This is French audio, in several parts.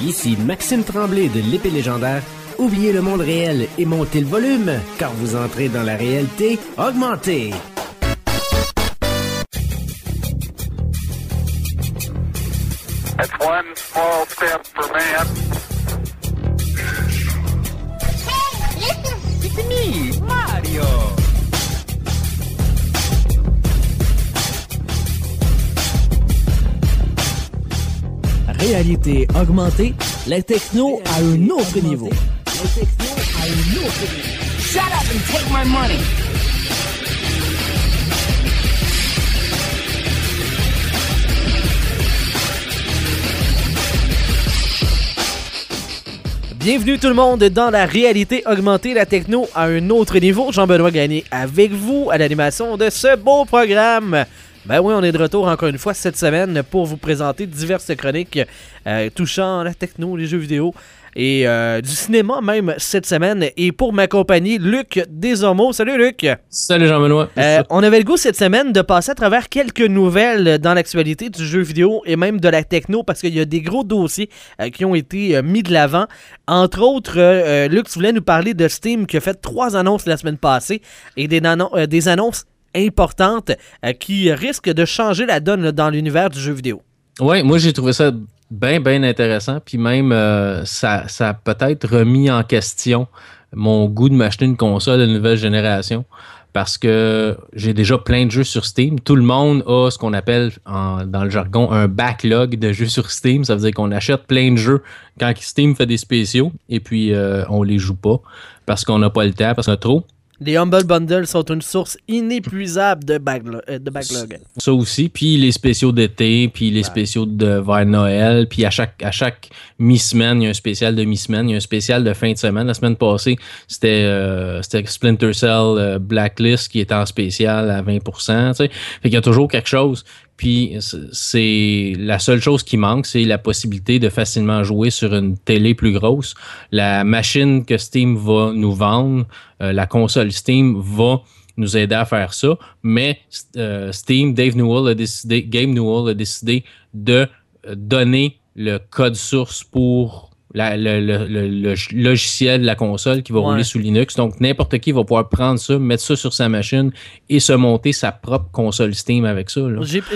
Ici Maxime Tremblay de l'épée légendaire. Oubliez le monde réel et montez le volume, car vous entrez dans la réalité augmentée. That's one small step for man. It's me, Mario. Réalité augmentée, la techno à un autre niveau. La techno à un autre niveau. Shut up and take my money. Bienvenue tout le monde dans la réalité augmentée, la techno à un autre niveau. Jean-Benoît Gagné avec vous à l'animation de ce beau programme. Ben oui, on est de retour encore une fois cette semaine pour vous présenter diverses chroniques euh, touchant la techno, les jeux vidéo et euh, du cinéma même cette semaine. Et pour m'accompagner, Luc Desormeaux. Salut Luc! Salut Jean-Benoît. Euh, on avait le goût cette semaine de passer à travers quelques nouvelles dans l'actualité du jeu vidéo et même de la techno parce qu'il y a des gros dossiers euh, qui ont été mis de l'avant. Entre autres, Luc, tu voulais nous parler de Steam qui a fait trois annonces la semaine passée et des, des annonces importantes euh, qui risquent de changer la donne dans l'univers du jeu vidéo. Ouais, moi j'ai trouvé ça bien, bien intéressant. Puis même, euh, ça, ça a peut-être remis en question mon goût de m'acheter une console de nouvelle génération. Parce que j'ai déjà plein de jeux sur Steam. Tout le monde a ce qu'on appelle en- dans le jargon un backlog de jeux sur Steam. Ça veut dire qu'on achète plein de jeux quand Steam fait des spéciaux et puis euh, on les joue pas parce qu'on n'a pas le temps, parce qu'on a trop. Les Humble Bundles sont une source inépuisable de, baglo- euh, de backlog. Ça aussi, puis les spéciaux d'été, puis les spéciaux de vers Noël, puis à chaque à chaque mi-semaine, il y a un spécial de mi-semaine, il y a un spécial de fin de semaine. La semaine passée, c'était euh, c'était Splinter Cell euh, Blacklist qui était en spécial à 20%, tu sais. Fait qu'il y a toujours quelque chose. Puis c'est- la seule chose qui manque, c'est la possibilité de facilement jouer sur une télé plus grosse. La machine que Steam va nous vendre, euh, la console Steam va nous aider à faire ça. Mais euh, Steam, Dave Newell a décidé, Game Newell a décidé de euh, donner le code source pour la- le, le- le- le logiciel de la console qui va Ouais. rouler sous Linux. Donc, n'importe qui va pouvoir prendre ça, mettre ça sur sa machine et se monter sa propre console Steam avec ça.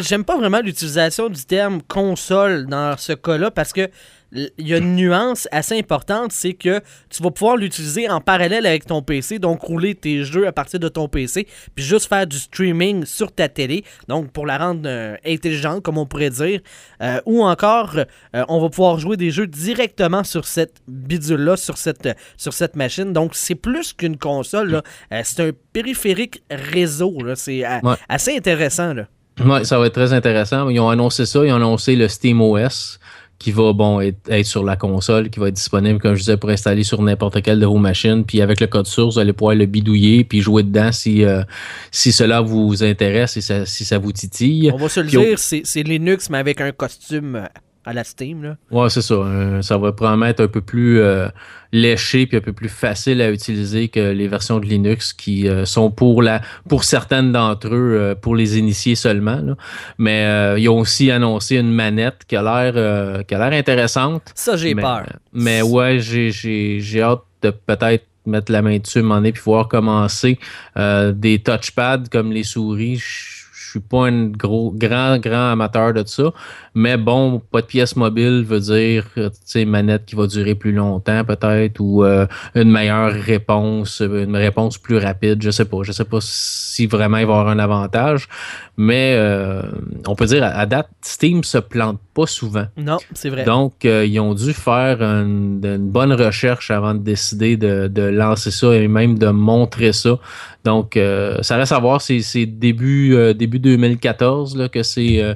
J'aime pas vraiment l'utilisation du terme console dans ce cas-là parce que il y a une nuance assez importante, c'est que tu vas pouvoir l'utiliser en parallèle avec ton PC, donc rouler tes jeux à partir de ton PC, puis juste faire du streaming sur ta télé, donc pour la rendre euh, intelligente, comme on pourrait dire, Euh, ou encore euh, on va pouvoir jouer des jeux directement sur cette bidule-là, sur cette, sur cette machine. Donc c'est plus qu'une console, c'est un périphérique réseau, c'est Ouais. assez intéressant. Là. Ouais, ça va être très intéressant. Ils ont annoncé ça, ils ont annoncé le Steam OS qui va bon être, être sur la console, qui va être disponible, comme je disais, pour installer sur n'importe quelle de vos machines. Puis avec le code source, vous allez pouvoir le bidouiller puis jouer dedans si, euh, si cela vous intéresse et ça- si ça vous titille. On va se le Puis dire, c'est c'est Linux, mais avec un costume à la Steam. Là. Ouais, c'est ça. Euh, ça va probablement être un peu plus euh, léché puis un peu plus facile à utiliser que les versions de Linux qui euh, sont pour la pour certaines d'entre eux euh, pour les initiés seulement. là. Mais euh, ils ont aussi annoncé une manette qui a l'air euh, qui a l'air intéressante. Ça, j'ai peur. Mais ouais, j'ai j'ai j'ai hâte de peut-être mettre la main dessus, moment donné, puis voir commencer euh, des touchpads comme les souris. Je suis pas un gros, grand, grand amateur de ça. Mais bon, pas de pièce mobile veut dire, tu sais, manette qui va durer plus longtemps peut-être ou euh, une meilleure réponse, une réponse plus rapide. Je sais pas. Je sais pas si vraiment il va y avoir un avantage. Mais euh, on peut dire, à date, Steam se plante pas souvent. Non, c'est vrai. Donc, euh, ils ont dû faire une, une bonne recherche avant de décider de, de lancer ça et même de montrer ça. Donc, euh, ça reste à voir. C'est début, euh, début 2014 là, que c'est euh,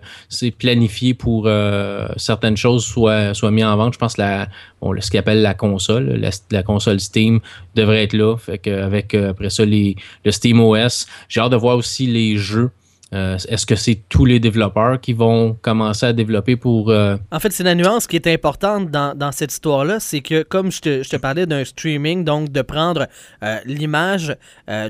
planifié pour euh, certaines choses soient, soient mis en vente. Je pense la, bon, le- ce qu'ils appelle la console, la, la console Steam devrait être là. Fait que avec euh, après ça les, le Steam OS. J'ai hâte de voir aussi les jeux Euh, Est-ce que c'est tous les développeurs qui vont commencer à développer pour... euh, En fait, c'est la nuance qui est importante dans, dans cette histoire-là, c'est que comme je te, je te parlais d'un streaming, donc de prendre euh, l'image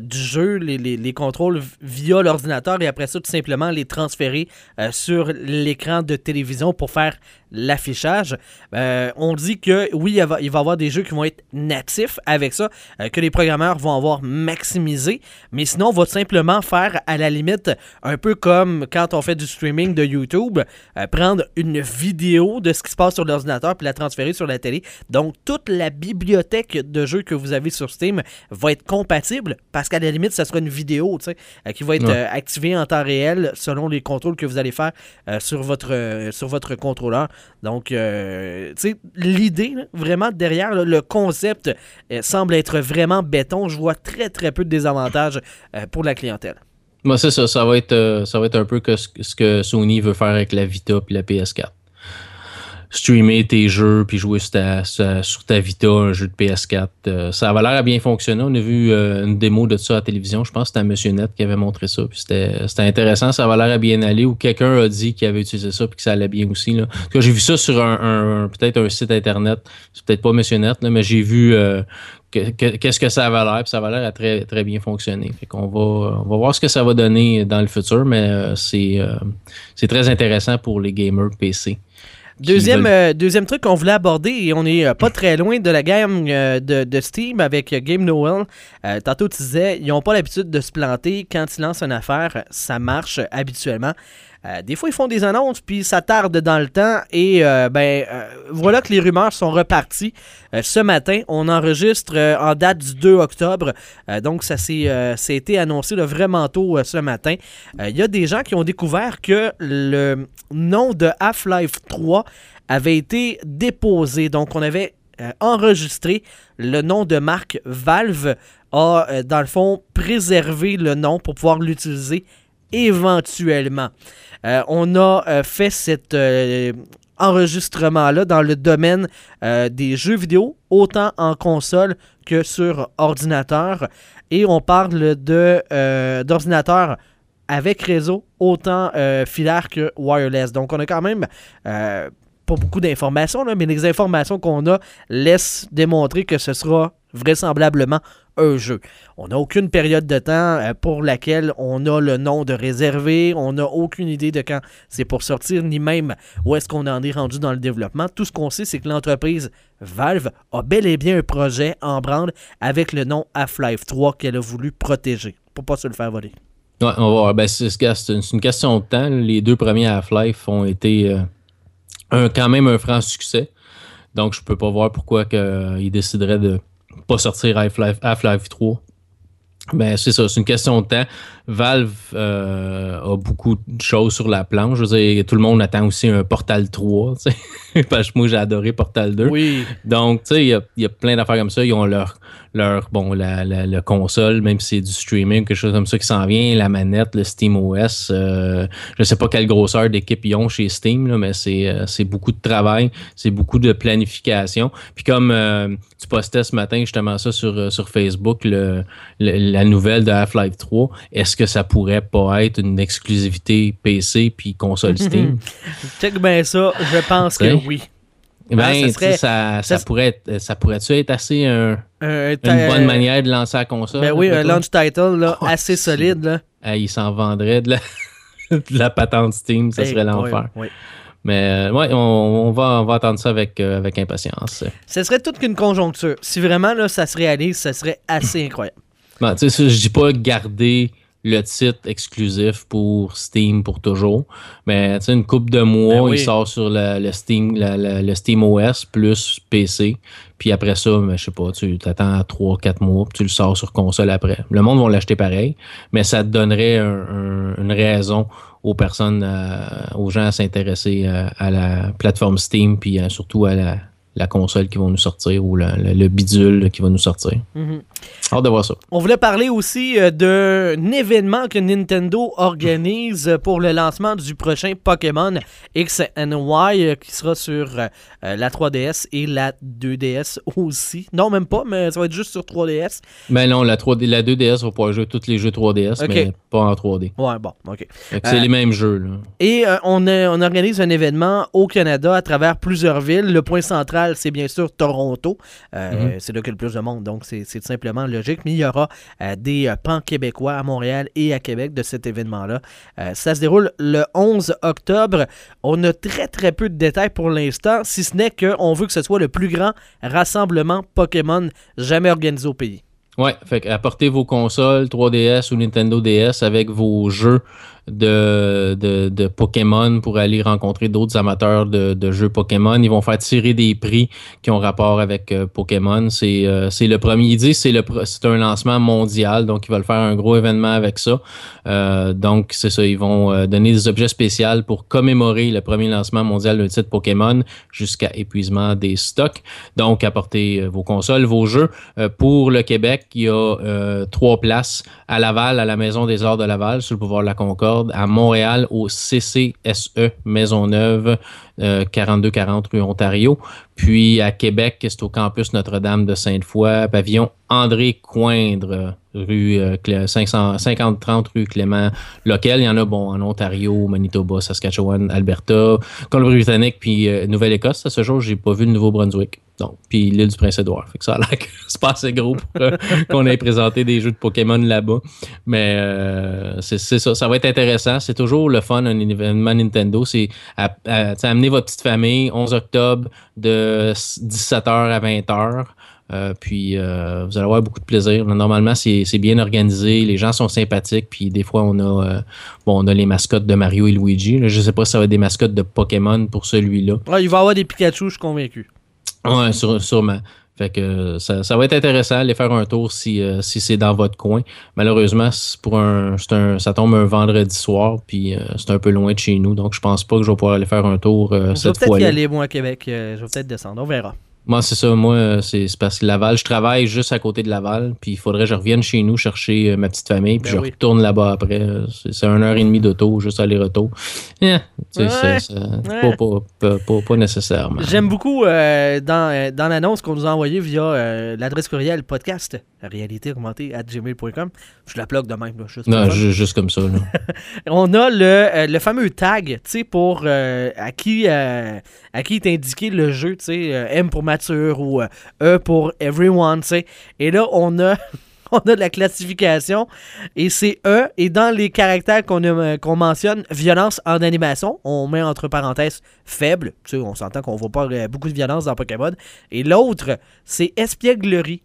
du jeu, les, les- les contrôles via l'ordinateur et après ça, tout simplement les transférer sur l'écran de télévision pour faire l'affichage. On dit que oui, il va, y avoir des jeux qui vont être natifs avec ça, que les programmeurs vont avoir maximisé, mais sinon, on va simplement faire à la limite un peu comme quand on fait du streaming de YouTube, euh, prendre une vidéo de ce qui se passe sur l'ordinateur puis la transférer sur la télé. Donc, toute la bibliothèque de jeux que vous avez sur Steam va être compatible parce qu'à la limite, ça sera une vidéo euh, qui va être Ouais. euh, activée en temps réel selon les contrôles que vous allez faire euh, sur, votre, sur votre contrôleur. Donc, tu sais, l'idée, vraiment derrière, là, le concept semble être vraiment béton. Je vois très, très peu de désavantages pour la clientèle. Moi, c'est ça. Ça va être, euh, ça va être un peu que ce, que Sony veut faire avec la Vita puis la PS4. Streamer tes jeux puis jouer sur ta, sur, ta Vita un jeu de PS4. Euh, ça avait l'air à bien fonctionner. On a vu euh, une démo de ça à la télévision. Je pense que c'était Monsieur Net qui avait montré ça. C'était intéressant. Ça avait l'air à bien aller. Ou quelqu'un a dit qu'il avait utilisé ça puis que ça allait bien aussi. J'ai vu ça sur un, peut-être un site internet. C'est peut-être pas Monsieur Net, mais j'ai vu que- que- qu'est-ce que ça avait l'air. Puis ça avait l'air à très, très bien fonctionner. Fait qu'on va, on va voir ce que ça va donner dans le futur, mais euh, c'est euh, c'est très intéressant pour les gamers PC. Deuxième, veulent- euh, deuxième truc qu'on voulait aborder, et on est pas très loin de la gamme de, de Steam avec Game Noel. Tantôt, tu disais, ils n'ont pas l'habitude de se planter. Quand ils lancent une affaire, ça marche habituellement. Euh, des fois, ils font des annonces, puis ça tarde dans le temps. Et euh, ben, euh, voilà que les rumeurs sont reparties. Ce matin, on enregistre en date du 2 octobre. Donc, ça s'est été annoncé là, vraiment tôt ce matin. Il y a des gens qui ont découvert que le nom de Half-Life 3 avait été déposé. Donc, on avait enregistré le nom de marque Valve a, dans le fond, préservé le nom pour pouvoir l'utiliser éventuellement. Euh, on a euh, fait cet euh, enregistrement-là dans le domaine des jeux vidéo, autant en console que sur ordinateur. Et on parle d'ordinateur avec réseau, autant filaire que wireless. Donc on a quand même pas beaucoup d'informations, mais les informations qu'on a laissent démontrer que ce sera vraisemblablement un jeu. On n'a aucune période de temps euh, pour laquelle on a le nom de réservé, on n'a aucune idée de quand c'est pour sortir, ni même où est-ce qu'on en est rendu dans le développement. Tout ce qu'on sait, c'est que l'entreprise Valve a bel et bien un projet en branle avec le nom Half-Life 3 qu'elle a voulu protéger pour pas se le faire voler. Ouais, on va voir. Ben, c'est une, question de temps. Les deux premiers Half-Life ont été euh, quand même un franc succès. Donc, je peux pas voir pourquoi que, euh, ils décideraient de pas sortir Half-Life Half-Life 3. Ben, c'est ça, c'est une question de temps. Valve euh, a beaucoup de choses sur la planche. Je veux dire, tout le monde attend aussi un Portal 3. tu sais. Parce que moi, j'ai adoré Portal 2. Oui, Donc, tu sais, il y a, il y a plein d'affaires comme ça. Ils ont leur, leur bon, la, la, la console, même si c'est du streaming, quelque chose comme ça qui s'en vient, la manette, le Steam OS. euh, je sais pas quelle grosseur d'équipe ils ont chez Steam, là, mais c'est, euh, beaucoup de travail, c'est beaucoup de planification. Puis comme euh, tu postais ce matin justement ça sur, euh, sur Facebook, le, le- la nouvelle de Half-Life 3, est-ce que ça pourrait pas être une exclusivité PC puis console Steam? check bien ça, je pense que oui. Ben, ça serait- ça, ça, ça- pourrait être, ça pourrait-tu être assez un, Euh, une bonne manière de lancer la console? Ben oui, un launch title là, Oh, assez solide. Là. Ah, il s'en vendrait de la, de la patente Steam, ça Ben, serait l'enfer. ouais. Mais euh, ouais, on, on va, on va attendre ça avec, euh, avec impatience. Ce serait toute qu'une conjoncture. Si vraiment là, ça se réalise, ça serait assez incroyable. Sais, ça, je dis pas garder le titre exclusif pour Steam pour toujours, mais tu sais, une coupe de mois, Ben oui. il sort sur la- le, Steam, la- la- le Steam OS plus PC, puis après ça, je sais pas, tu t'attends 3-4 mois, puis tu le sors sur console après. Le monde va l'acheter pareil, mais ça te donnerait un- un- une raison aux personnes, euh, aux gens à s'intéresser euh, à la plateforme Steam, puis euh, surtout à la, la console qui va nous sortir ou le, le- le bidule qui va nous sortir. Mhm. Hâte de voir ça. On voulait parler aussi euh, d'un événement que Nintendo organise pour le lancement du prochain Pokémon X Y euh, qui sera sur euh, la 3DS et la 2DS aussi. Non, même pas, mais ça va être juste sur 3DS. Mais non, la, 3D, la 2DS va pouvoir jouer tous les jeux 3DS, Ok. mais pas en 3D. Ouais, bon, ok. C'est Euh, les mêmes jeux. Là. Et euh, on, a- on organise un événement au Canada à travers plusieurs villes. Le point central, c'est bien sûr Toronto. Euh, Mhm. C'est là qu'il y a le plus de monde, donc c'est simplement logique. Mais il y aura euh, des euh, pans québécois à Montréal et à Québec de cet événement-là. Ça se déroule le 11 octobre. On a très très peu de détails pour l'instant, si ce n'est qu'on veut que ce soit le plus grand rassemblement Pokémon jamais organisé au pays. Ouais, fait apportez vos consoles 3DS ou Nintendo DS avec vos jeux de, de, de Pokémon pour aller rencontrer d'autres amateurs de, de jeux Pokémon. Ils vont faire tirer des prix qui ont rapport avec euh, Pokémon. C'est euh, le premier. Disent c'est un lancement mondial, donc ils veulent faire un gros événement avec ça. Euh, donc c'est ça, ils vont euh, donner des objets spéciaux pour commémorer le premier lancement mondial d'un titre Pokémon jusqu'à épuisement des stocks. Donc apportez vos consoles, vos jeux. Pour le Québec, il y a trois places à Laval, à la Maison des Arts de Laval, sur le pouvoir de la Concorde, à Montréal, au CCSE Maisonneuve, euh, 4240 rue Ontario. Puis à Québec, c'est au campus Notre-Dame de Sainte-Foy, pavillon André Coindre, rue euh, Clé- 500 5030 rue Clément Local. Il y en a bon en Ontario, Manitoba, Saskatchewan, Alberta, Colombie-Britannique, puis euh, Nouvelle-Écosse. À ce jour, j'ai pas vu le Nouveau-Brunswick. Donc, puis l'île du Prince-Édouard. Ça a l'air que c'est pas assez gros pour euh, qu'on ait présenté des jeux de Pokémon là-bas. Mais euh, c'est ça, ça va être intéressant. C'est toujours le fun, un événement Nintendo. C'est amener votre petite famille, 11 octobre, de 17h à 20h. Euh, puis vous allez avoir beaucoup de plaisir. Normalement, c'est bien organisé, les gens sont sympathiques, puis des fois on a bon on a les mascottes de Mario et Luigi. Je sais pas si ça va être des mascottes de Pokémon pour celui-là. Ouais, il va y avoir des Pikachu, je suis convaincu. Ouais, sûre- sûrement. Fait que euh, ça, ça va être intéressant aller faire un tour si, euh, si c'est dans votre coin. Malheureusement, pour un, c'est un, ça tombe un vendredi soir, puis euh, c'est un peu loin de chez nous, donc je pense pas que je vais pouvoir aller faire un tour euh, Je vais cette peut-être y aller, moi, à Québec. Je vais peut-être descendre. On verra. Moi, c'est ça. Moi, c'est parce que Laval, je travaille juste à côté de Laval, puis il faudrait que je revienne chez nous chercher euh, ma petite famille, puis Ben je oui. retourne là-bas après. C'est une heure et demie d'auto, juste aller-retour. Eh, Ouais, c'est- ouais. pas, pas, pas, pas- pas nécessairement. J'aime beaucoup euh, dans, euh, dans l'annonce qu'on nous a envoyée via euh, l'adresse courriel podcast réalité augmentée à gmail.com. Je la plug de même. Là, juste Non, juste comme ça. Là. On a le, euh, le fameux tag, tu sais, pour à qui à qui est indiqué le jeu, tu sais, M pour ou euh, E pour everyone, tu sais. Et là, on a on a de la classification et c'est E et dans les caractères qu'on a- qu'on mentionne, violence en animation, on met entre parenthèses faible, tu sais, on s'entend qu'on voit pas euh, beaucoup de violence dans Pokémon. Et l'autre, c'est espièglerie.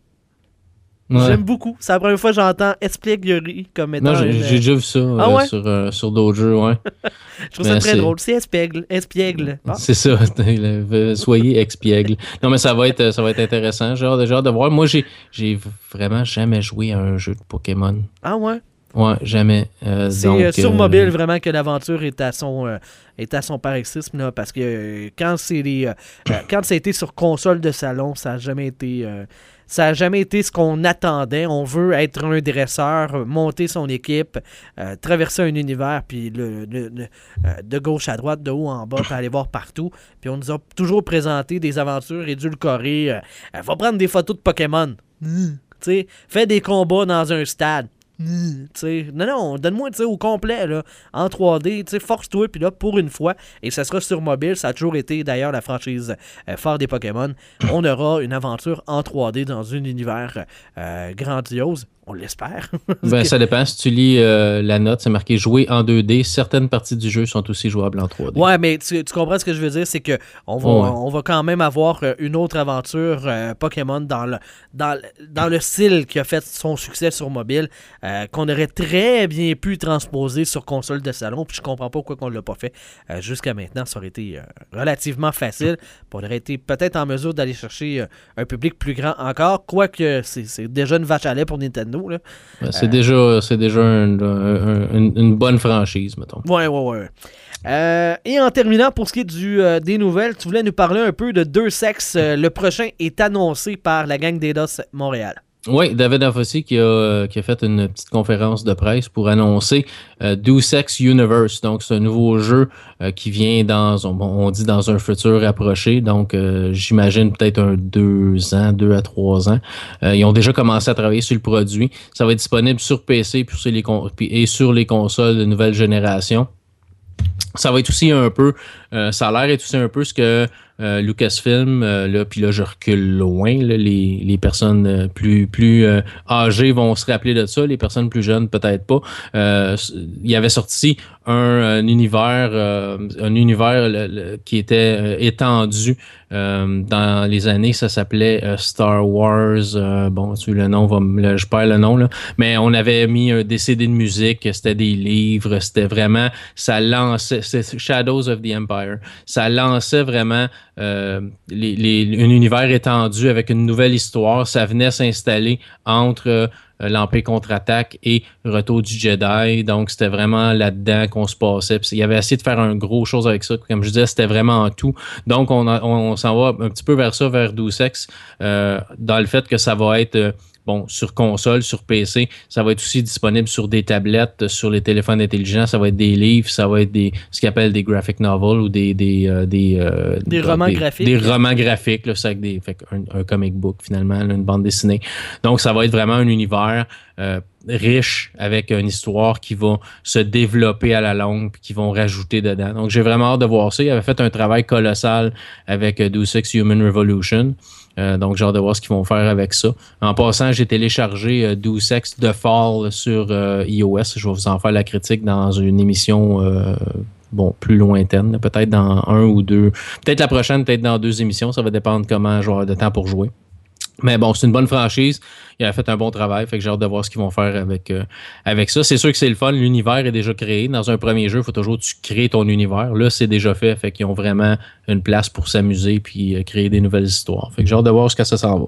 Ouais. J'aime beaucoup. C'est la première fois que j'entends espièglerie comme étant Non, j'ai une- déjà vu ça Ah euh, ouais? sur, euh, sur d'autres jeux, ouais. Je trouve ça très drôle. C'est espiègle. Espiègle. Ah. C'est ça. Soyez expiègle. Non, mais ça va être, ça va être intéressant. J'ai hâte, hâte de voir. Moi, j'ai vraiment jamais joué à un jeu de Pokémon. Ah ouais? Ouais, jamais. Euh, C'est sur mobile vraiment que l'aventure est à son est à son paroxysme là, parce que quand c'est les quand ça a été sur console de salon, ça a jamais été ça a jamais été ce qu'on attendait. On veut être un dresseur, monter son équipe, euh, traverser un univers, puis le, le- le- euh, de gauche à droite, de haut en bas, puis aller voir partout. Puis on nous a toujours présenté des aventures édulcorées. Euh, euh, va prendre des photos de Pokémon. Mm. Sais, fais des combats dans un stade. Mm, tu sais, non, non, donne-moi au complet, là, en 3D, tu sais, force-toi, puis là, pour une fois, et ça sera sur mobile, ça a toujours été d'ailleurs la franchise euh, phare des Pokémon, on aura une aventure en 3D dans un univers euh, grandiose, on l'espère. Ben, ça dépend. Si tu lis euh, la note, c'est marqué jouer en 2D. Certaines parties du jeu sont aussi jouables en 3D. Ouais, mais tu, tu comprends ce que je veux dire, c'est que on va, Ouais. on va quand même avoir euh, une autre aventure euh, Pokémon dans le, dans, dans le style qui a fait son succès sur mobile, euh, qu'on aurait très bien pu transposer sur console de salon, puis je comprends pas pourquoi on l'a pas fait jusqu'à maintenant. Ça aurait été relativement facile, puis on aurait été peut-être en mesure d'aller chercher un public plus grand encore, quoique c'est c'est déjà une vache à lait pour Nintendo. Là. Ben, c'est déjà, c'est déjà un- un- un- une bonne franchise, mettons. Ouais, ouais, ouais. Euh, et en terminant, pour ce qui est du, euh, des nouvelles, tu voulais nous parler un peu de Deux Sexes. Euh, le prochain est annoncé par la gang d'Eidos Montréal. Oui, David Afossi qui a, euh, qui a fait une petite conférence de presse pour annoncer euh, Universe. Donc, c'est un nouveau jeu euh, qui vient dans, on, on dit dans un futur approché. Donc, euh, j'imagine peut-être un deux ans, deux à trois ans. Euh, ils ont déjà commencé à travailler sur le produit. Ça va être disponible sur PC puis sur les et sur les consoles de nouvelle génération. Ça va être aussi un peu, euh, ça a l'air être aussi un peu ce que euh, Lucasfilm, euh, là, puis là je recule loin, les, les personnes euh, plus, plus euh, âgées vont se rappeler de ça, les personnes plus jeunes peut-être pas. Il y avait sorti un, un univers, un univers qui était étendu euh, dans les années, ça s'appelait euh, Star Wars. euh, bon, tu le nom, va le- je perds le nom là, mais on avait mis un décédé de musique, c'était des livres, c'était vraiment, ça lançait, c'était Shadows of the Empire, ça lançait vraiment euh, les, les- un univers étendu avec une nouvelle histoire, ça venait s'installer entre l'Empire contre-attaque et Retour du Jedi. Donc, c'était vraiment là-dedans qu'on se passait. Il y avait essayé de faire un gros chose avec ça. Comme je disais, c'était vraiment tout. Donc, on, s'en va un petit peu vers ça, vers Deus Ex, euh, dans le fait que ça va être euh, bon sur console, sur PC. Ça va être aussi disponible sur des tablettes, sur les téléphones intelligents. Ça va être des livres, ça va être des ce qu'ils appellent des graphic novels ou des des euh, des, euh, Des romans graphiques. Des romans graphiques, là, avec des, fait un, un comic book finalement, là, une bande dessinée. Donc, ça va être vraiment un univers euh, riche avec une histoire qui va se développer à la longue puis qui vont rajouter dedans. Donc, j'ai vraiment hâte de voir ça. Il avait fait un travail colossal avec euh, Deus Ex Human Revolution. Euh, donc, j'ai hâte de voir ce qu'ils vont faire avec ça. En passant, j'ai téléchargé euh, Deus Ex The Fall sur euh, iOS. Je vais vous en faire la critique dans une émission euh, bon, plus lointaine, peut-être dans un ou deux. Peut-être la prochaine, peut-être dans deux émissions. Ça va dépendre comment avoir de temps pour jouer. Mais bon, c'est une bonne franchise. Il a fait un bon travail. Fait que j'ai hâte de voir ce qu'ils vont faire avec, euh, avec ça. C'est sûr que c'est le fun. L'univers est déjà créé. Dans un premier jeu, il faut toujours tu crées ton univers. Là, c'est déjà fait. Fait qu'ils ont vraiment une place pour s'amuser puis euh, créer des nouvelles histoires. Fait que j'ai hâte de voir ce que ça s'en va.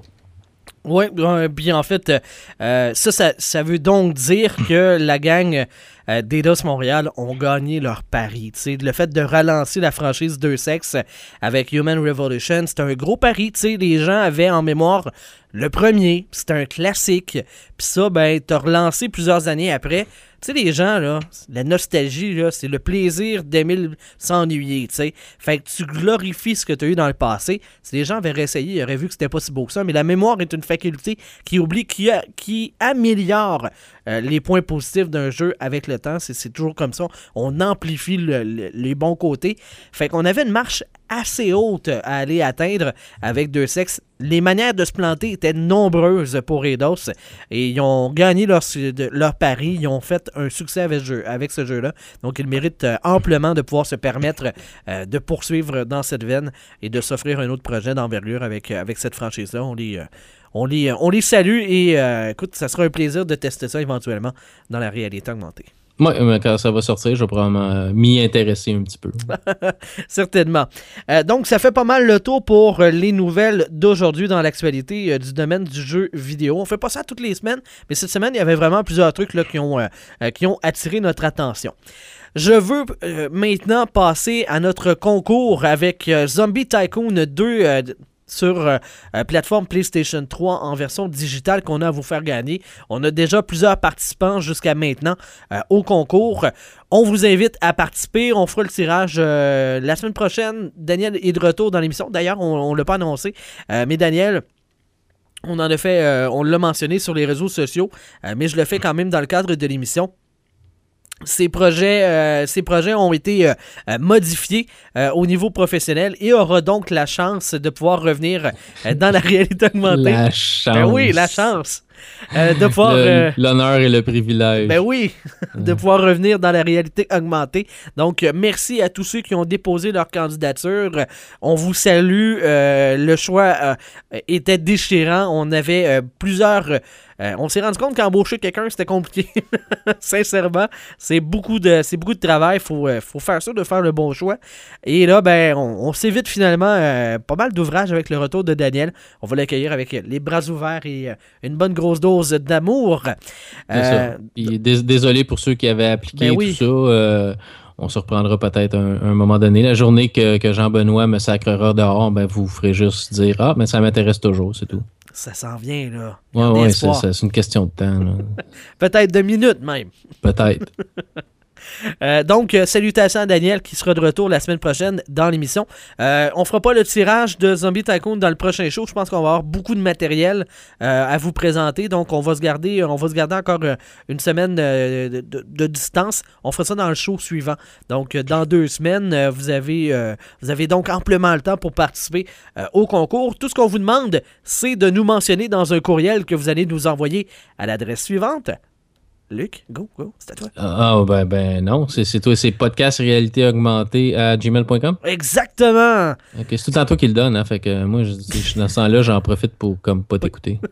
Oui, bien en fait, euh, euh, ça, ça, ça veut donc dire que la gang euh, d'Eidos Montréal ont gagné leur pari. Le fait de relancer la franchise Deux Sexes avec Human Revolution, c'est un gros pari. Les gens avaient en mémoire le premier, c'est un classique. Puis ça, ben, t'as relancé plusieurs années après. Tu sais, les gens, là, la nostalgie, là, c'est le plaisir d'aimer s'ennuyer, tu sais. Fait que tu glorifies ce que tu as eu dans le passé. Si les gens avaient réessayé, ils auraient vu que c'était pas si beau que ça. Mais la mémoire est une faculté qui oublie, qui, qui améliore euh, les points positifs d'un jeu avec le temps. C'est toujours comme ça. On amplifie le- le- les bons côtés. Fait qu'on avait une marche assez haute à aller atteindre avec deux sexes. Les manières de se planter étaient nombreuses pour Eidos et ils ont gagné leur, leur pari. Ils ont fait un succès avec ce, jeu-là. Donc, ils méritent euh, amplement de pouvoir se permettre euh, de poursuivre dans cette veine et de s'offrir un autre projet d'envergure avec, cette franchise-là. On les, on, les, on les salue et euh, écoute, ça sera un plaisir de tester ça éventuellement dans la réalité augmentée. Mais quand ça va sortir, je vais probablement euh, m'y intéresser un petit peu. Certainement. Euh, donc, ça fait pas mal le tour pour euh, les nouvelles d'aujourd'hui dans l'actualité euh, du domaine du jeu vidéo. On fait pas ça toutes les semaines, mais cette semaine, il y avait vraiment plusieurs trucs là, qui, ont, euh, euh, qui ont attiré notre attention. Je veux euh, maintenant passer à notre concours avec euh, Zombie Tycoon 2 euh, sur euh, euh, plateforme PlayStation 3 en version digitale qu'on a à vous faire gagner. On a déjà plusieurs participants jusqu'à maintenant euh, au concours. On vous invite à participer. On fera le tirage la semaine prochaine. Daniel est de retour dans l'émission. D'ailleurs, on ne l'a pas annoncé. Mais Daniel, on en a fait, on l'a mentionné sur les réseaux sociaux, mais je le fais quand même dans le cadre de l'émission. Ces projets, euh, ces projets ont été euh, euh, modifiés euh, au niveau professionnel et aura donc la chance de pouvoir revenir dans la réalité augmentée. La chance. Ben oui, la chance de pouvoir. L'honneur et le privilège. ben oui, de pouvoir revenir dans la réalité augmentée. Donc, merci à tous ceux qui ont déposé leur candidature. On vous salue. Le choix était déchirant. On avait plusieurs Euh, on s'est rendu compte qu'embaucher quelqu'un, c'était compliqué. Sincèrement, c'est beaucoup de c'est beaucoup de travail. Faut, euh, faut faire ça de faire le bon choix. Et là, ben, on, on s'évite finalement euh, pas mal d'ouvrages avec le retour de Daniel. On va l'accueillir avec les bras ouverts et une bonne grosse dose d'amour. Désolé pour ceux qui avaient appliqué Ben oui. tout ça. on se reprendra peut-être un, un moment donné. La journée que, que Jean-Benoît me sacrera dehors, ben vous ferez juste dire Ah, mais ça m'intéresse toujours, c'est tout. Ça s'en vient, là. Ouais, Gardez ouais, c'est une question de temps. là. Peut-être de minutes même. Peut-être. Euh, donc, euh, salutations à Daniel qui sera de retour la semaine prochaine dans l'émission. Euh, on fera pas le tirage de Zombie Tycoon dans le prochain show. Je pense qu'on va avoir beaucoup de matériel euh, à vous présenter. Donc, on va se garder, on va se garder encore une semaine de, de- distance. On fera ça dans le show suivant. Donc, dans deux semaines, vous, avez, vous avez donc amplement le temps pour participer au concours. Tout ce qu'on vous demande, c'est de nous mentionner dans un courriel que vous allez nous envoyer à l'adresse suivante. Luc, go, go, c'est à toi. Ah, ben, ben non, c'est toi, c'est podcast réalité augmentée à gmail.com. Exactement! Ok, c'est tout temps toi qui le donne, hein, fait que moi, je, je suis dans ce temps-là, j'en profite pour comme pas t'écouter.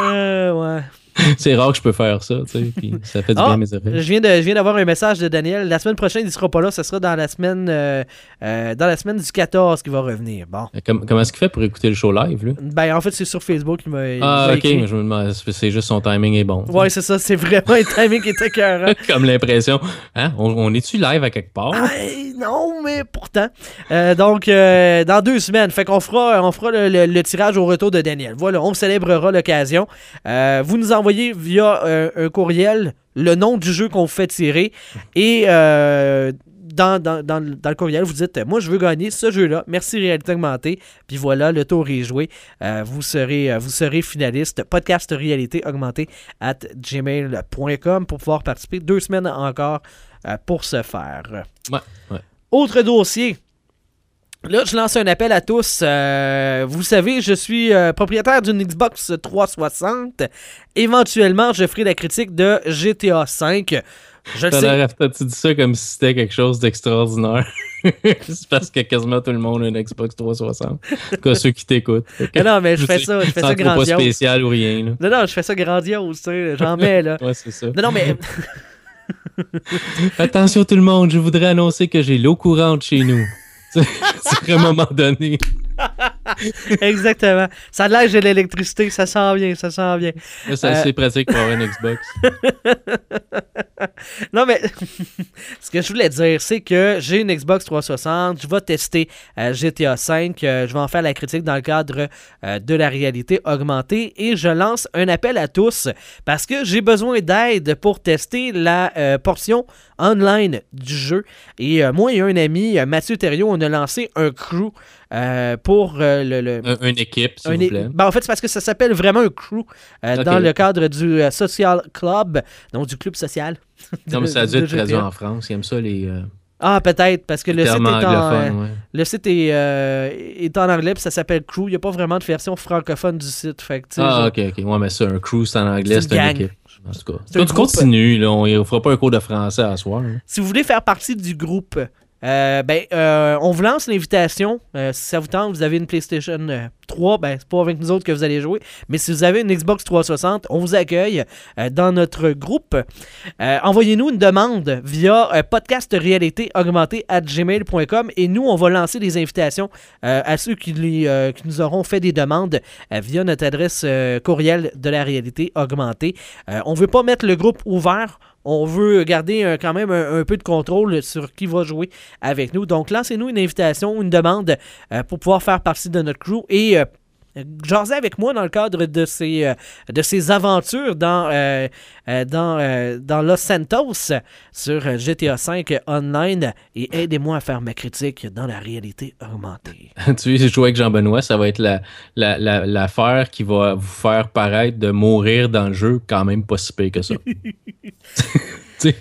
Euh, ouais. c'est rare que je peux faire ça, tu sais, puis ça fait du Ah, bien à mes oreilles. Je viens de, je viens d'avoir un message de Daniel. La semaine prochaine, il sera pas là. Ce sera dans la semaine, euh, euh, dans la semaine du 14 qu'il va revenir. Bon. Comme- comment est-ce qu'il fait pour écouter le show live, là? Ben, en fait, c'est sur Facebook. Il m'a, il Ah, ok, écrit. mais je me demande, c'est juste son timing est bon. Ouais, c'est ça. C'est vraiment un timing qui était écœurant. Comme l'impression, hein, on, on est-tu live à quelque part? Ah, non, mais pourtant. Euh, donc, euh, dans deux semaines, fait qu'on fera, on fera le, le- le tirage au retour de Daniel. Voilà, on célébrera l'occasion. Euh, vous nous envoyez via euh, un courriel le nom du jeu qu'on vous fait tirer et euh, dans, dans, dans, le- dans le courriel, vous dites Moi, je veux gagner ce jeu-là. Merci, Réalité Augmentée. Puis voilà, le tour est joué. Euh, vous, serez, vous serez finaliste. Podcast Réalité Augmentée at gmail.com pour pouvoir participer. Deux semaines encore pour ce faire. Ouais, ouais. Autre dossier. Là, je lance un appel à tous. Euh, vous savez, je suis euh, propriétaire d'une Xbox 360. Éventuellement, je ferai la critique de GTA V. Je le T'as l'air à- tu dis ça comme si c'était quelque chose d'extraordinaire. c'est parce que quasiment tout le monde a une Xbox 360. En tout cas, ceux qui t'écoutent. Mais non, mais je fais ça, je fais ça trop pas grandiose. spécial ou rien. Là. Non, non, je fais ça grandiose, tu sais, j'en mets, là. Ouais, c'est ça. Non, non, mais Attention tout le monde, je voudrais annoncer que j'ai l'eau courante chez nous. C'est à un moment donné. exactement. Ça j'ai de l'électricité, ça sent bien, ça sent bien. C'est Euh, assez pratique pour avoir une Xbox. Non, mais ce que je voulais dire, c'est que j'ai une Xbox 360, je vais tester euh, GTA V, euh, je vais en faire la critique dans le cadre euh, de la réalité augmentée et je lance un appel à tous parce que j'ai besoin d'aide pour tester la euh, portion online du jeu. Et euh, moi et un ami, euh, Mathieu Thériault, on a lancé un crew euh, pour euh, le- le, Un- une équipe, s'il un vous plaît. ben, en fait, c'est parce que ça s'appelle vraiment un crew euh, dans le cadre du Social Club, donc du club social. Non, mais ça a dû de être traduit en France. Ils aiment ça, les, Ah, peut-être, parce que le site, est en, ouais. le site est, est en anglais, puis ça s'appelle Crew. Il n'y a pas vraiment de version francophone du site. Fait que, Ah, ok, ok. Ouais, mais ça, un crew, c'est en anglais, C'est une équipe. En tout cas. Tu continues, là. On ne fera pas un cours de français à soir. hein. Si vous voulez faire partie du groupe, euh, ben, euh, on vous lance l'invitation. Euh, si ça vous tente, vous avez une PlayStation euh, 3, ben, c'est pas avec nous autres que vous allez jouer. Mais si vous avez une Xbox 360, on vous accueille dans notre groupe. Envoyez-nous une demande via podcast réalité augmentée gmail.com et nous, on va lancer des invitations à ceux qui, qui nous auront fait des demandes via notre adresse courriel de la réalité augmentée. On veut pas mettre le groupe ouvert. On veut garder quand même un, un peu de contrôle sur qui va jouer avec nous. Donc, lancez-nous une invitation, une demande euh, pour pouvoir faire partie de notre crew et euh, jaser avec moi dans le cadre de ces, euh, de ces aventures dans, euh, euh, dans, euh, dans Los Santos sur GTA V Online et aidez-moi à faire ma critique dans la réalité augmentée. tu sais, jouer avec Jean-Benoît, ça va être la, la, la- l'affaire qui va vous faire paraître de mourir dans le jeu quand même pas si pire que ça. sais,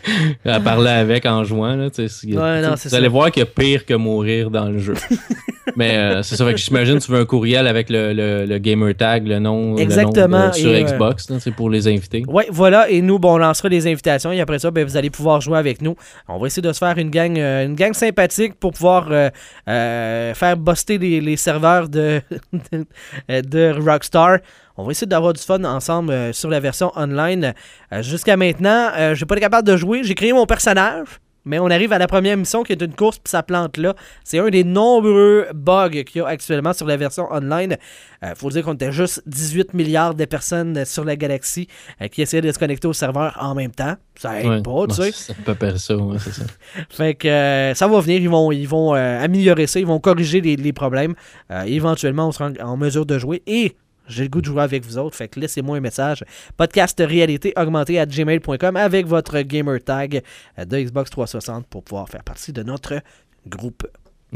à parler avec en jouant, là, tu sais, c'est- Ouais, non, vous allez voir qu'il y a pire que mourir dans le jeu. Mais euh, c'est ça, fait que j'imagine tu veux un courriel avec le, le, le gamer tag, le nom, le nom, Exactement, euh, sur et, euh, Xbox, c'est pour les invités. Oui, voilà, et nous, bon, on lancera les invitations et après ça, ben, vous allez pouvoir jouer avec nous. On va essayer de se faire une gang, euh, une gang sympathique pour pouvoir euh, faire buster les, les serveurs de, de Rockstar. On va essayer d'avoir du fun ensemble euh, sur la version online. Euh, Jusqu'à maintenant, euh, j'ai pas été capable de jouer. J'ai créé mon personnage. Mais on arrive à la première mission qui est une course puis ça plante là. C'est un des nombreux bugs qu'il y a actuellement sur la version online. Euh, faut dire qu'on était juste 18 milliards de personnes sur la galaxie euh, qui essayaient de se connecter au serveur en même temps. Ça aide Ouais. pas, tu sais. C'est à peu près ça, ouais, c'est ça. Fait que euh, ça va venir, ils vont, ils vont améliorer ça, ils vont corriger les, les problèmes. Éventuellement, on sera en, en mesure de jouer et j'ai le goût de jouer avec vous autres. Fait que laissez-moi un message. Podcast réalité augmentée à gmail.com avec votre gamer tag euh, de Xbox 360 pour pouvoir faire partie de notre groupe.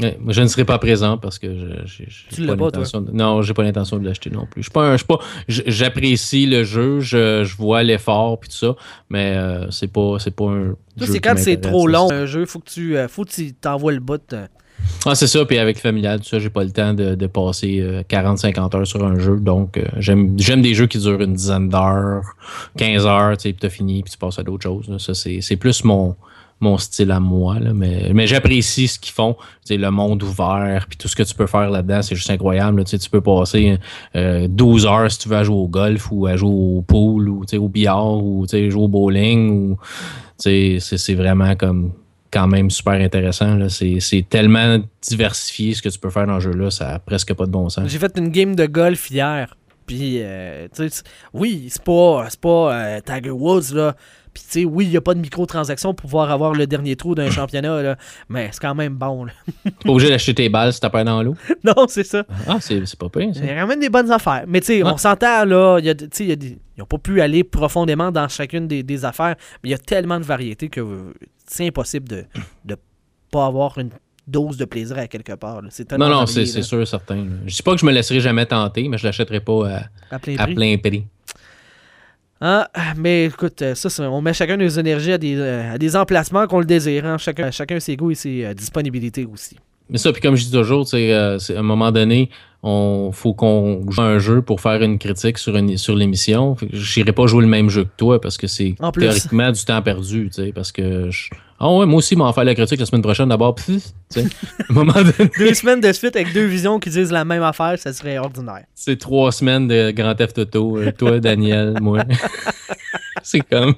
Ouais, moi, je ne serai pas présent parce que je, j'ai Tu l'as pas, toi? l'intention de- Non, j'ai pas l'intention de l'acheter non plus. Je suis pas, un- je suis pas, j'apprécie le jeu, je, je vois l'effort puis tout ça, mais euh, c'est pas, c'est pas un. C'est quand c'est trop long un jeu, faut que tu euh, faut que tu t'envoies le bout. Euh. Ah, c'est ça. Puis avec familial, tout ça, j'ai pas le temps de, passer euh, 40-50 heures sur un jeu. Donc, euh, j'aime des jeux qui durent une dizaine d'heures, 15 heures, tu sais, puis t'as fini, puis tu passes à d'autres choses. Ça, c'est plus mon, mon style à moi. Là. Mais, mais j'apprécie ce qu'ils font. Le monde ouvert, puis tout ce que tu peux faire là-dedans, c'est juste incroyable. là. Tu peux passer euh, 12 heures si tu veux à jouer au golf ou à jouer au pool ou au billard ou jouer au bowling. Ou, c'est vraiment comme quand même super intéressant. C'est tellement diversifié ce que tu peux faire dans ce jeu-là, ça a presque pas de bon sens. J'ai fait une game de golf hier. Puis, euh, tu sais, oui, c'est pas, pas euh, Tiger Woods, là. Puis, tu sais, oui, il n'y a pas de microtransactions pour pouvoir avoir le dernier trou d'un championnat, là. Mais c'est quand même bon, là. Pas obligé d'acheter tes balles si t'as pas dans l'eau. non, c'est ça. Ah, c'est pas pire, ça. Il y a quand même des bonnes affaires. Mais, tu sais, on s'entend, là. Y a, y des- ils n'ont pas pu aller profondément dans chacune des, des affaires. Mais il y a tellement de variétés que c'est impossible de ne pas avoir une dose de plaisir à quelque part. C'est Non, non, c'est c'est sûr, certain. Je dis pas que je me laisserai jamais tenter, mais je l'achèterai pas à, à plein à prix. plein prix. Ah, mais écoute, euh, ça, on met chacun nos énergies à des, euh, à des emplacements qu'on le désire. hein. Chacun, chacun ses goûts et ses euh, disponibilités aussi. Mais ça, puis comme je dis toujours, euh, c'est- à un moment donné, on faut qu'on joue un jeu pour faire une critique sur, une, sur l'émission. J'irai pas jouer le même jeu que toi parce que c'est théoriquement du temps perdu, tu sais, parce que je- ah ouais, moi aussi, m'en faire la critique la semaine prochaine d'abord, moment donné, Deux semaines de suite avec deux visions qui disent la même affaire, ça serait ordinaire. c'est trois semaines de Grand Theft Auto, euh, toi, Daniel, moi. c'est comme,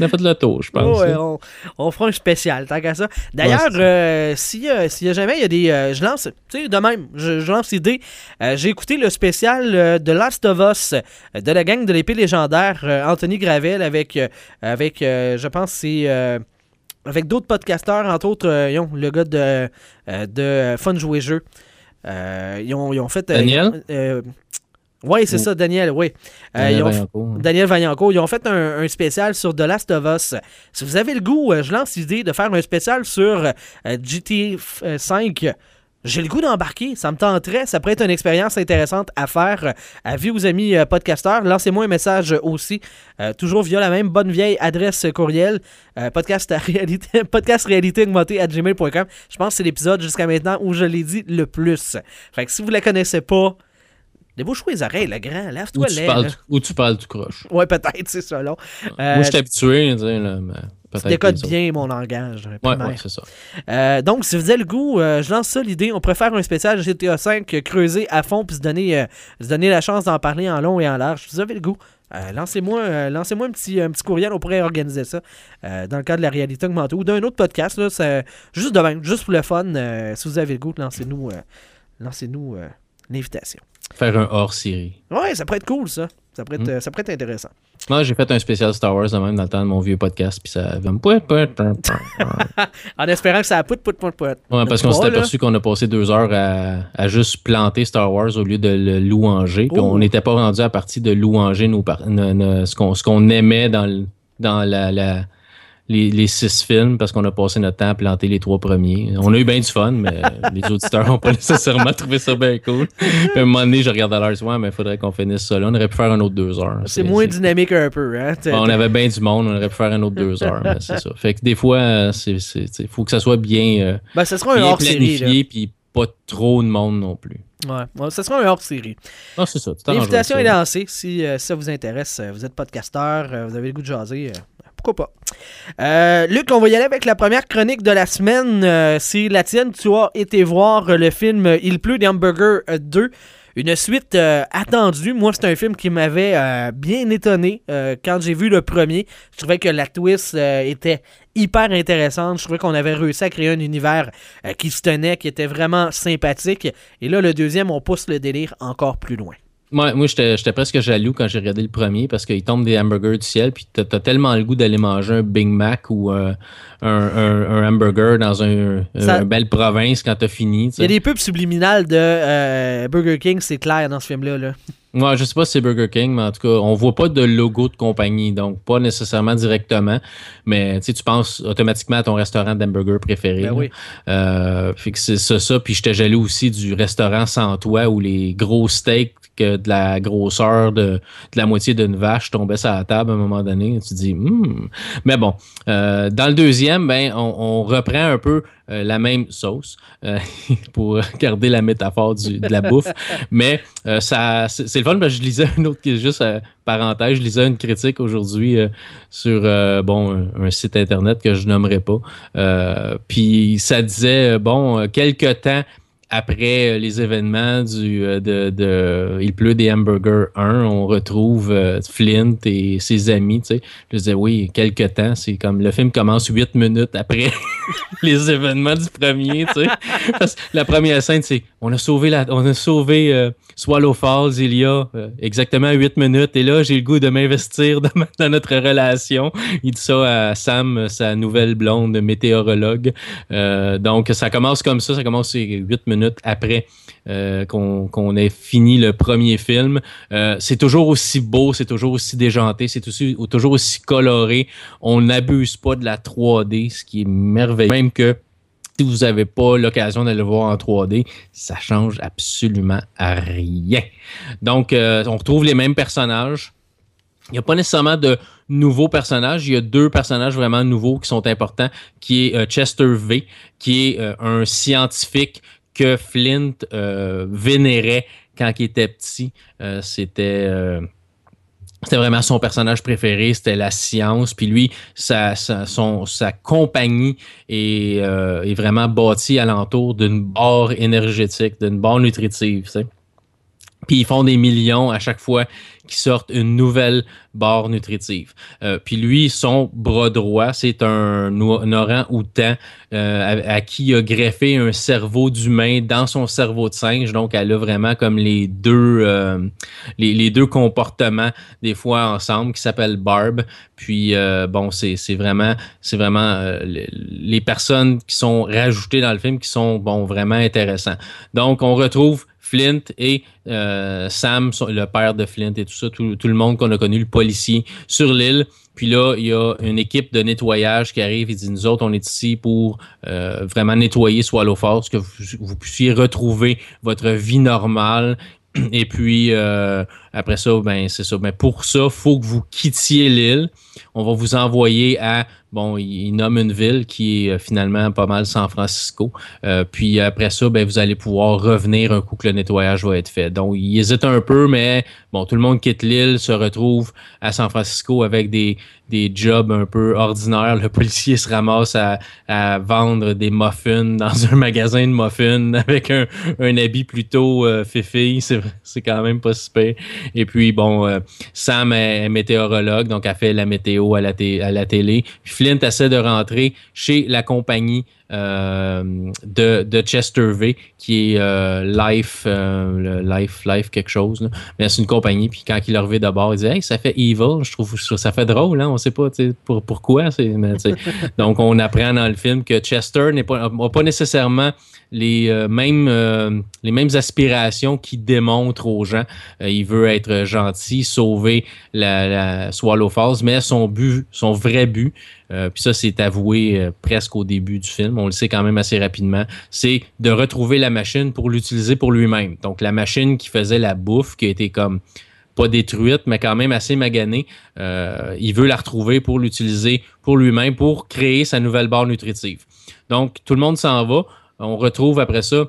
on a fait le tour, je pense. Ouais, on, on fera un spécial, tant qu'à ça. D'ailleurs, Ouais, euh, s'il y, a- s'il y a jamais, il y a des. euh, je lance, tu sais, de même, je, je lance l'idée. Euh, J'ai écouté le spécial euh, de Last of Us euh, de la gang de l'épée légendaire, euh, Anthony Gravel, avec, euh, avec euh, je pense, c'est. Avec d'autres podcasteurs, entre autres, euh, ils ont le gars de, euh, de Fun Jouer Jeu. Euh, ils, ont, ils ont fait. Daniel? oui, c'est ça, Daniel, oui. Daniel ont, Vaillancourt. Daniel Vaillancourt, ils ont fait un, un spécial sur The Last of Us. Si vous avez le goût, je lance l'idée de faire un spécial sur GTA 5. J'ai le goût d'embarquer, ça me tenterait, ça pourrait être une expérience intéressante à faire. euh, À vie aux amis euh, podcasteurs, lancez-moi un message aussi, euh, toujours via la même bonne vieille adresse courriel, euh, podcast, réalité, podcast réalité augmentée à gmail.com. Je pense que c'est l'épisode jusqu'à maintenant où je l'ai dit le plus. Fait que si vous la connaissez pas, débouche les oreilles, le grand, lave-toi parles, ou tu parles du croche. Ouais, peut-être, c'est ça, là. Euh, Moi, je suis habitué, là, mais tu décodes bien mon langage. Ouais, ouais, c'est ça. Euh, donc, si vous avez le goût, euh, je lance ça l'idée. On pourrait faire un spécial GTA V euh, creusé à fond puis se donner, euh, se donner la chance d'en parler en long et en large. Si vous avez le goût, lancez-moi lancez-moi un, petit, un petit courriel. On pourrait organiser ça dans le cadre de la réalité augmentée ou d'un autre podcast. Là, juste juste pour le fun. si vous avez le goût, lancez-nous euh, l'invitation. Faire un hors-série. Ouais, ça pourrait être cool, ça. Ça pourrait être, Mm. euh, ça pourrait être intéressant. Moi, j'ai fait un spécial Star Wars de même dans le temps de mon vieux podcast, puis ça avait me. En espérant que ça a pout, pout, pout, pout. Ouais, parce qu'on là. aperçu qu'on a passé deux heures à, à juste planter Star Wars au lieu de le louanger. Puis Oh. on n'était pas rendu à partir de louanger nos par- no- no- ce qu'on aimait dans, dans la, la- les, les six films parce qu'on a passé notre temps à planter les trois premiers. On a eu bien du fun, mais les auditeurs n'ont pas nécessairement trouvé ça bien cool. Puis à un moment donné, je regarde à l'heure, ouais, mais il faudrait qu'on finisse ça là. On aurait pu faire un autre deux heures. C'est moins dynamique un peu, hein? On avait bien du monde, on aurait pu faire un autre deux heures, mais c'est ça. Fait que des fois, c'est- faut que ça soit bien, euh, Ben, sera un bien là. planifié, puis pas trop de monde non plus. Ouais, ce sera un hors-série. Non, c'est ça. L'invitation est ça. lancée. Si euh, ça vous intéresse, euh, vous êtes podcasteur, euh, vous avez le goût de jaser, euh, pourquoi pas? Euh, Luc, on va y aller avec la première chronique de la semaine. Euh, c'est la tienne. Tu as été voir euh, le film Il pleut des hamburgers euh, 2. Une suite euh, attendue. Moi, c'est un film qui m'avait euh, bien étonné euh, quand j'ai vu le premier. Je trouvais que la twist euh, était hyper intéressante. Je trouvais qu'on avait réussi à créer un univers euh, qui se tenait, qui était vraiment sympathique. Et là, le deuxième, on pousse le délire encore plus loin. Moi, moi j'étais presque jaloux quand j'ai regardé le premier parce qu'il tombe des hamburgers du ciel, puis t'as as tellement le goût d'aller manger un Big Mac ou euh, un, un- un hamburger dans un, Ça- une belle province quand t'as fini. Il y a des pubs subliminales de euh, Burger King, c'est clair dans ce film-là. Là. Ouais, je sais pas si c'est Burger King, mais en tout cas, on voit pas de logo de compagnie, donc pas nécessairement directement, mais tu penses automatiquement à ton restaurant d'hamburger préféré. Ben oui. Euh, fait que c'est ça, ça. Puis j'étais jaloux aussi du restaurant sans toit où les gros steaks que de la grosseur de, la moitié d'une vache tombaient sur la table à un moment donné. Tu dis, Hmm. mais bon. Euh, dans le deuxième, ben, on, reprend un peu euh, la même sauce euh, pour garder la métaphore du- de la bouffe. Mais ça, c'est le fun parce que je lisais une autre, juste euh, parenthèse, je lisais une critique aujourd'hui sur bon un, un site internet que je nommerai pas. Puis ça disait bon euh, quelque temps après euh, les événements du euh, de, de Il pleut des hamburgers 1, on retrouve euh, Flint et ses amis, tu sais. Je disais oui, quelque temps, c'est comme le film commence huit minutes après les événements du premier, tu sais. Parce que la première scène, c'est on a sauvé la, on a sauvé euh, Swallow Falls il y a euh, exactement huit minutes et là j'ai le goût de m'investir dans, notre relation. Il dit ça à Sam, sa nouvelle blonde météorologue. Euh, donc ça commence comme ça, ça commence huit minutes après euh, qu'on ait fini le premier film. Euh, c'est toujours aussi beau, c'est toujours aussi déjanté, c'est toujours aussi coloré. On n'abuse pas de la 3D, ce qui est merveilleux. Même que si vous n'avez pas l'occasion d'aller le voir en 3D, ça change absolument rien. Donc, euh, on retrouve les mêmes personnages. Il n'y a pas nécessairement de nouveaux personnages. Il y a deux personnages vraiment nouveaux qui sont importants, qui est Chester V, qui est un scientifique que Flint euh, vénérait quand il était petit. Euh, c'était euh, c'était vraiment son personnage préféré, c'était la science. Puis lui, sa, sa, son, sa compagnie est, euh, est vraiment bâtie alentour d'une barre énergétique, d'une barre nutritive. tu sais. Puis ils font des millions à chaque fois qu'ils sortent une nouvelle barre nutritive. Euh, puis lui, son bras droit, c'est un, un orang-outan euh, à, qui il a greffé un cerveau d'humain dans son cerveau de singe. Donc, elle a vraiment comme les deux, euh, comportements des fois ensemble qui s'appellent Barb. Puis bon, c'est vraiment, c'est vraiment les, personnes qui sont rajoutées dans le film qui sont vraiment intéressants. Donc, on retrouve Flint et euh, Sam, le père de Flint et tout ça, tout, le monde qu'on a connu, le policier sur l'île. Puis là, il y a une équipe de nettoyage qui arrive et dit Nous autres, on est ici pour euh, vraiment nettoyer Swallow Falls, que vous, puissiez retrouver votre vie normale. Et puis, euh, après ça, ben, c'est ça. Ben, pour ça, faut que vous quittiez l'île. On va vous envoyer à, bon, il, nomme une ville qui est euh, finalement pas mal San Francisco. Euh, puis après ça, ben, vous allez pouvoir revenir un coup que le nettoyage va être fait. Donc, il hésite un peu, mais bon, tout le monde quitte l'île, se retrouve à San Francisco avec des, jobs un peu ordinaires. Le policier se ramasse à, vendre des muffins dans un magasin de muffins avec un, habit plutôt euh, fifi. C'est, quand même pas super. Et puis, bon, euh, Sam est, météorologue, donc elle fait la météo à la, à la télé. Flint essaie de rentrer chez la compagnie euh, de, Chester V, qui est euh, Life, Life, Life quelque chose. là. Mais c'est une compagnie, puis quand il l'a revu d'abord, il dit Hey, ça fait evil. Je trouve ça fait drôle, hein? on sait pas pour, pourquoi. mais. Donc, on apprend dans le film que Chester pas, n'a pas nécessairement les, euh, mêmes, euh, les mêmes aspirations qu'il démontre aux gens. Euh, il veut être gentil, sauver la, la Swallow Falls, mais son but, son vrai but, euh, puis ça, c'est avoué euh, presque au début du film, on le sait quand même assez rapidement, c'est de retrouver la machine pour l'utiliser pour lui-même. Donc, la machine qui faisait la bouffe, qui a été comme pas détruite, mais quand même assez maganée, euh, il veut la retrouver pour l'utiliser pour lui-même, pour créer sa nouvelle barre nutritive. Donc, tout le monde s'en va. On retrouve après ça,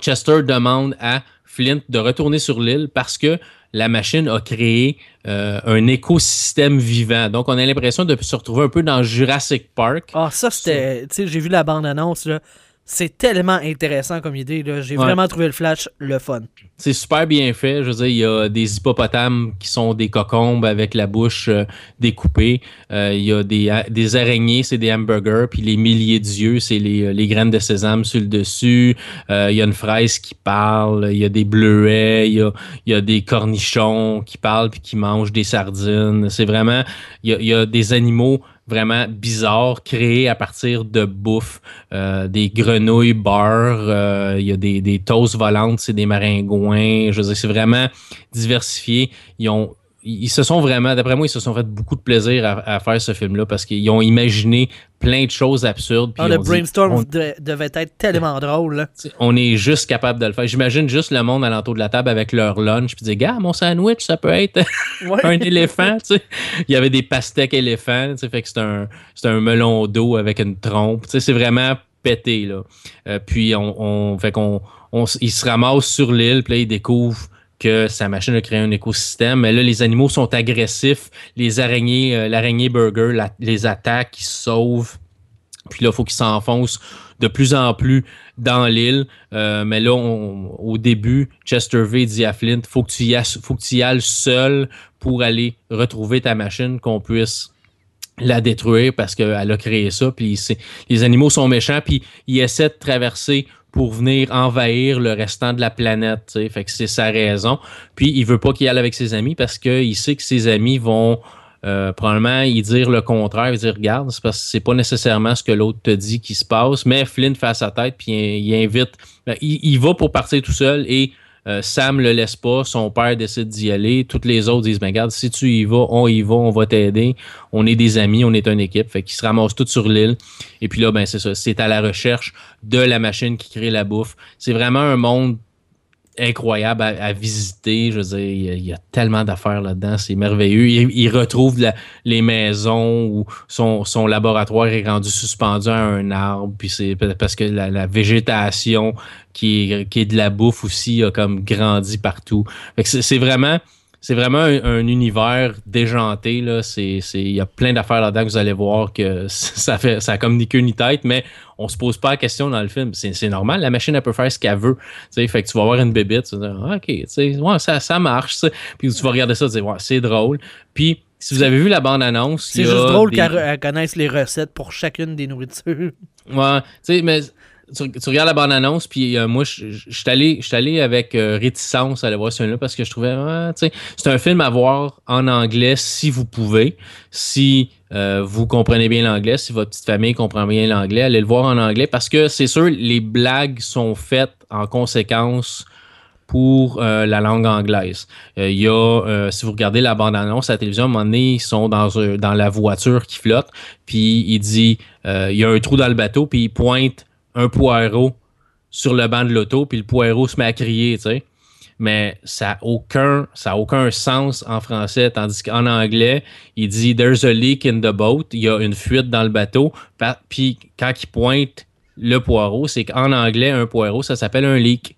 Chester demande à Flint de retourner sur l'île parce que la machine a créé euh, un écosystème vivant. Donc, on a l'impression de se retrouver un peu dans Jurassic Park. Ah, ça, c'était. Tu sais, j'ai vu la bande-annonce, là. C'est tellement intéressant comme idée. là. J'ai Ouais. vraiment trouvé le Flash le fun. C'est super bien fait. Je veux dire, il y a des hippopotames qui sont des cocombes avec la bouche euh, découpée. Euh, il y a des, araignées, c'est des hamburgers. Puis les milliers d'yeux, c'est les, euh, les graines de sésame sur le dessus. Euh, il y a une fraise qui parle. Il y a des bleuets. Il y a, il y a des cornichons qui parlent puis qui mangent des sardines. C'est vraiment... Il y a, il y a des animaux vraiment bizarres créés à partir de bouffe. Euh, des grenouilles beurre, euh, il y a des, des toasts volantes, c'est des maringouins. Je veux dire, c'est vraiment diversifié. Ils ont ils se sont vraiment, d'après moi, ils se sont fait beaucoup de plaisir à, à faire ce film-là parce qu'ils ont imaginé plein de choses absurdes. Ah, ils le dit, brainstorm on- de- devait être tellement drôle. là. T'sais, on est juste capable de le faire. J'imagine juste le monde alentour de la table avec leur lunch, puis dire, gars, mon sandwich, ça peut être Ouais. un éléphant. tu sais. Il y avait des pastèques éléphants, fait que c'est un, un melon d'eau avec une trompe. C'est vraiment pété. Là. Euh, puis on, on- fait qu'on, on s- il se ramasse sur l'île, puis là, il découvre que sa machine a créé un écosystème. Mais là, les animaux sont agressifs. Les araignées, euh, l'araignée burger la- les attaque, ils se sauvent. Puis là, il faut qu'ils s'enfoncent de plus en plus dans l'île. Euh, mais là, au début, Chester V dit à Flint, faut que tu y ailles, faut que tu y ailles seul pour aller retrouver ta machine, qu'on puisse la détruire parce qu'elle a créé ça. Puis les animaux sont méchants, puis ils essaient de traverser pour venir envahir le restant de la planète. Fait que c'est sa raison. Puis il veut pas qu'il aille avec ses amis parce qu'il sait que ses amis vont euh, probablement y dire le contraire, il dire regarde, c'est parce que c'est pas nécessairement ce que l'autre te dit qui se passe, mais Flynn fait à sa tête puis il, il invite, ben, il, il va pour partir tout seul et euh, Sam le laisse pas, son père décide d'y aller, toutes les autres disent ben regarde, si tu y vas, on y va, on va t'aider, on est des amis, on est une équipe, fait qu'ils se ramassent tous sur l'île et puis là ben c'est ça, c'est à la recherche de la machine qui crée la bouffe. C'est vraiment un monde incroyable à, visiter. Je veux dire, il y a, tellement d'affaires là-dedans, c'est merveilleux. Il, retrouve les maisons où son, laboratoire est rendu suspendu à un arbre, puis c'est pa- parce que la, végétation qui est, qui est de la bouffe aussi a comme grandi partout. C'est vraiment. C'est vraiment un, un univers déjanté. Là. C'est, c'est, il y a plein d'affaires là-dedans que vous allez voir que ça fait ça a comme ni queue ni tête, mais on se pose pas la question dans le film. C'est, c'est normal, la machine elle peut faire ce qu'elle veut. Tu sais, fait que tu vas avoir une bébite, tu vas dire Ah, OK, tu sais, ouais, ça, ça marche. Puis tu vas regarder ça, tu ouais, c'est drôle. Puis si vous avez vu la bande-annonce, C'est juste drôle des- qu'elle elle connaisse les recettes pour chacune des nourritures. Ouais, tu sais, mais tu, regardes la bande-annonce, puis euh, moi, je suis allé, avec euh, réticence à aller voir ce film-là parce que je trouvais, sais, c'est un film à voir en anglais si vous pouvez, si euh, vous comprenez bien l'anglais, si votre petite famille comprend bien l'anglais, allez le voir en anglais parce que c'est sûr, les blagues sont faites en conséquence pour la langue anglaise. Il y a, si vous regardez la bande-annonce à la télévision, à un moment donné, ils sont dans, dans la voiture qui flotte, puis il dit, il y a un trou dans le bateau, puis il pointe un poireau sur le banc de l'auto, puis le poireau se met à crier, tu sais. Mais ça n'a aucun, ça a aucun sens en français, tandis qu'en anglais, il dit There's a leak in the boat, il y a une fuite dans le bateau, puis quand il pointe le poireau, c'est qu'en anglais, un poireau, ça s'appelle un leak.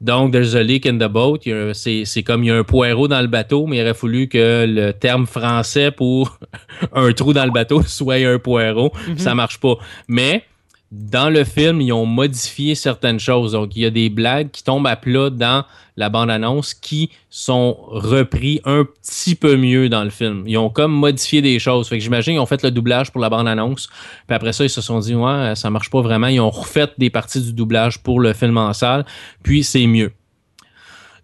Donc, there's a leak in the boat. C'est comme il y a un poireau dans le bateau, mais il aurait fallu que le terme français pour un trou dans le bateau soit un poireau. Ça marche pas. Mais dans le film, ils ont modifié certaines choses. Donc, il y a des blagues qui tombent à plat dans la bande-annonce qui sont repris un petit peu mieux dans le film. Ils ont comme modifié des choses. Fait que j'imagine qu'ils ont fait le doublage pour la bande-annonce. Puis après ça, ils se sont dit, ouais, ça marche pas vraiment. Ils ont refait des parties du doublage pour le film en salle. Puis c'est mieux.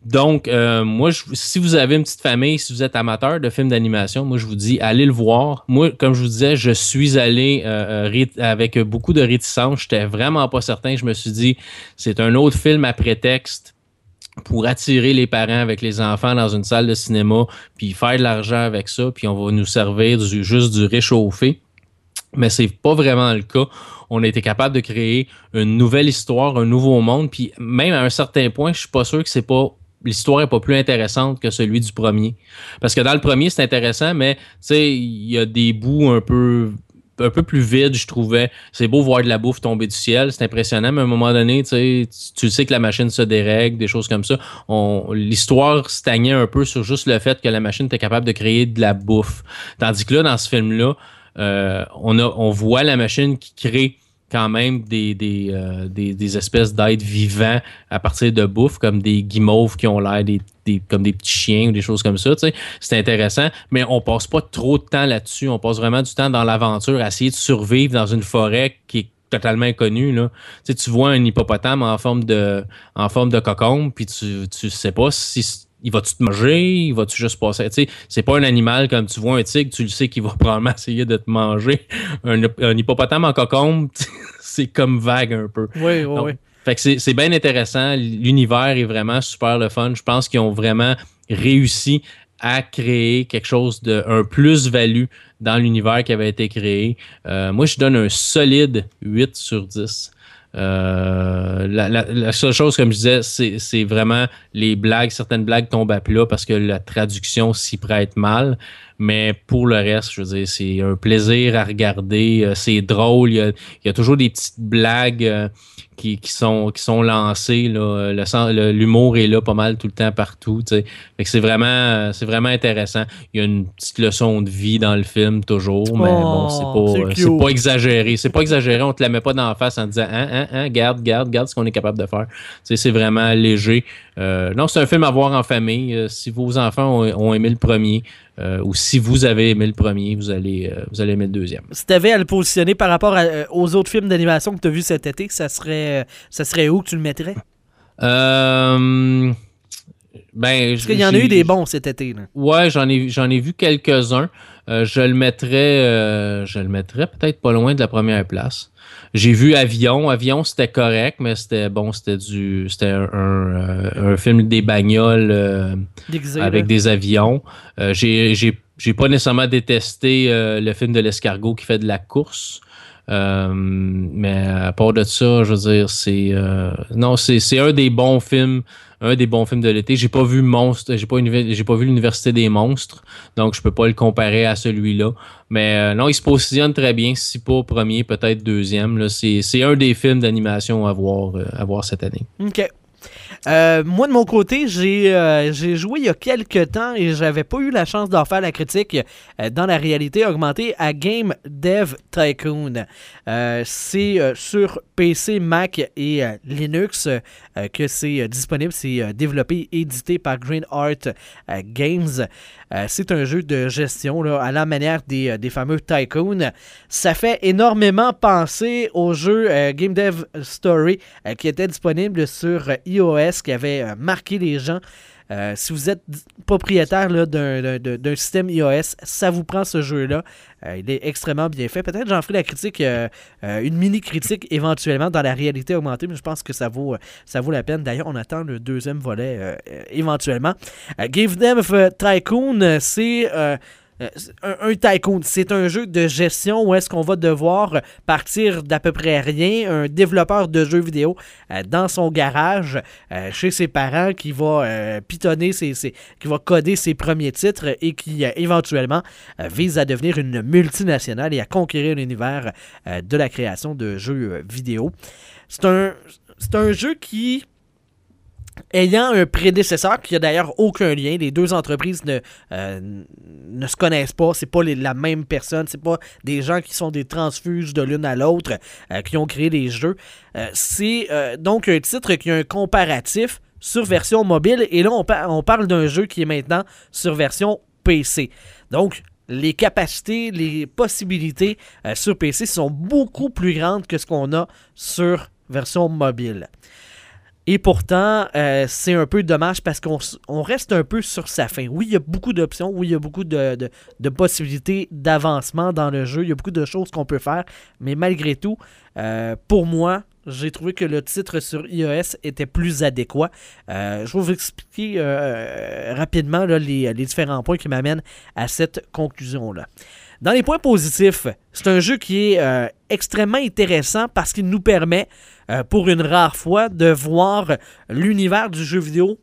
Donc, euh, moi, si vous avez une petite famille, si vous êtes amateur de films d'animation, moi, je vous dis, allez le voir. Moi, comme je vous disais, je suis allé euh, euh, avec beaucoup de réticence. J'étais vraiment pas certain. Je me suis dit, c'est un autre film à prétexte pour attirer les parents avec les enfants dans une salle de cinéma, puis faire de l'argent avec ça, puis on va nous servir juste du réchauffé. Mais c'est pas vraiment le cas. On a été capable de créer une nouvelle histoire, un nouveau monde, puis même à un certain point, je suis pas sûr que c'est pas l'histoire est pas plus intéressante que celui du premier. Parce que dans le premier, c'est intéressant, mais il y a des bouts un peu un peu plus vides, je trouvais. C'est beau voir de la bouffe tomber du ciel, c'est impressionnant, mais à un moment donné, tu sais, que la machine se dérègle, des choses comme ça. L'histoire stagnait un peu sur juste le fait que la machine était capable de créer de la bouffe. Tandis que là, dans ce film-là, euh, on, on voit la machine qui crée quand même des, euh, des, des espèces d'êtres vivants à partir de bouffe, comme des guimauves qui ont l'air des, des- comme des petits chiens ou des choses comme ça. C'est intéressant, mais on passe pas trop de temps là-dessus. On passe vraiment du temps dans l'aventure à essayer de survivre dans une forêt qui est totalement inconnue. Là. Tu vois un hippopotame en forme de, en forme de cocombe, puis tu, tu sais pas si il va-tu te manger, il va-tu juste passer? Tu sais, c'est pas un animal comme tu vois un tigre, tu le sais qu'il va probablement essayer de te manger. Un, un hippopotame en cocombe, c'est comme vague un peu. Oui, oui, Donc, oui. Fait que c'est c'est bien intéressant. L'univers est vraiment super le fun. Je pense qu'ils ont vraiment réussi à créer quelque chose de un plus-value dans l'univers qui avait été créé. Euh, moi, je donne un solide 8 sur 10. Euh, la, la- la seule chose, comme je disais, c'est c'est vraiment les blagues. Certaines blagues tombent à plat parce que la traduction s'y prête mal. Mais pour le reste, je veux dire, c'est un plaisir à regarder. Euh, C'est drôle. Il y, a, il y a toujours des petites blagues euh, qui, qui sont, qui sont lancées. là. Le L'humour est là pas mal tout le temps partout. Fait que c'est vraiment, euh, c'est vraiment intéressant. Il y a une petite leçon de vie dans le film, toujours. Mais bon, c'est Oh, pas, c'est c'est pas exagéré. C'est pas exagéré. On te la met pas dans la face en disant hein, hein, hein, garde, garde, garde ce qu'on est capable de faire. C'est vraiment léger. Euh, non, c'est un film à voir en famille. Si vos enfants ont, ont aimé le premier, euh, ou si vous avez aimé le premier, vous allez, euh, vous allez aimer le deuxième. Si tu avais à le positionner par rapport à, euh, aux autres films d'animation que tu as vus cet été, ça serait, ça serait où que tu le mettrais? Ben, Parce qu'il y en a eu des bons cet été. Là. Ouais, j'en ai, j'en ai vu quelques-uns. Euh, je le mettrais, euh, je le mettrais peut-être pas loin de la première place. J'ai vu Avion. Avion, c'était correct, mais c'était bon, c'était du, c'était un, un, euh, un film des bagnoles euh, avec des avions. J'ai, j'ai, pas nécessairement détesté le film de l'escargot qui fait de la course. Mais à part de ça, je veux dire, c'est non, c'est, c'est un des bons films, un des bons films de l'été. J'ai pas vu Monstre, j'ai pas, vu l'Université des monstres, donc je peux pas le comparer à celui-là. Mais euh, non, il se positionne très bien, si pas premier, peut-être deuxième. C'est, un des films d'animation à voir, euh, à voir cette année. Euh, moi, de mon côté, j'ai euh, joué il y a quelques temps et j'avais pas eu la chance d'en faire la critique euh, dans la réalité augmentée à Game Dev Tycoon. C'est sur PC, Mac et Linux que c'est disponible. C'est développé et édité par Green Art Games. Euh, c'est un jeu de gestion à la manière des, euh, fameux Tycoon. Ça fait énormément penser au jeu euh, Game Dev Story qui était disponible sur iOS, qui avait marqué les gens. Euh, si vous êtes propriétaire d'un, système iOS, ça vous prend ce jeu-là. Euh, il est extrêmement bien fait. Peut-être j'en ferai la critique, euh, une mini-critique éventuellement dans la réalité augmentée, mais je pense que ça vaut, ça vaut la peine. D'ailleurs, on attend le deuxième volet éventuellement. Give Them a Tycoon, c'est un, un tycoon. C'est un jeu de gestion où est-ce qu'on va devoir partir d'à peu près rien. Un développeur de jeux vidéo euh, dans son garage, euh, chez ses parents, qui va euh, pitonner, ses, qui va coder ses premiers titres et qui euh, éventuellement euh, vise à devenir une multinationale et à conquérir l'univers euh, de la création de jeux euh, vidéo. C'est un, c'est un jeu qui ayant un prédécesseur qui a d'ailleurs aucun lien, les deux entreprises ne, euh, ne se connaissent pas, c'est pas la même personne, c'est pas des gens qui sont des transfuges de l'une à l'autre euh, qui ont créé les jeux. Euh, c'est donc un titre qui a un comparatif sur version mobile et là on, par- on parle d'un jeu qui est maintenant sur version PC. Donc les capacités, les possibilités sur PC sont beaucoup plus grandes que ce qu'on a sur version mobile. Et pourtant, euh, c'est un peu dommage parce qu'on reste un peu sur sa fin. Oui, il y a beaucoup d'options, oui, il y a beaucoup de, possibilités d'avancement dans le jeu, il y a beaucoup de choses qu'on peut faire, mais malgré tout, euh, pour moi, j'ai trouvé que le titre sur iOS était plus adéquat. Euh, je vais vous expliquer rapidement les, différents points qui m'amènent à cette conclusion-là. Dans les points positifs, c'est un jeu qui est extrêmement intéressant parce qu'il nous permet, pour une rare fois, de voir l'univers du jeu vidéo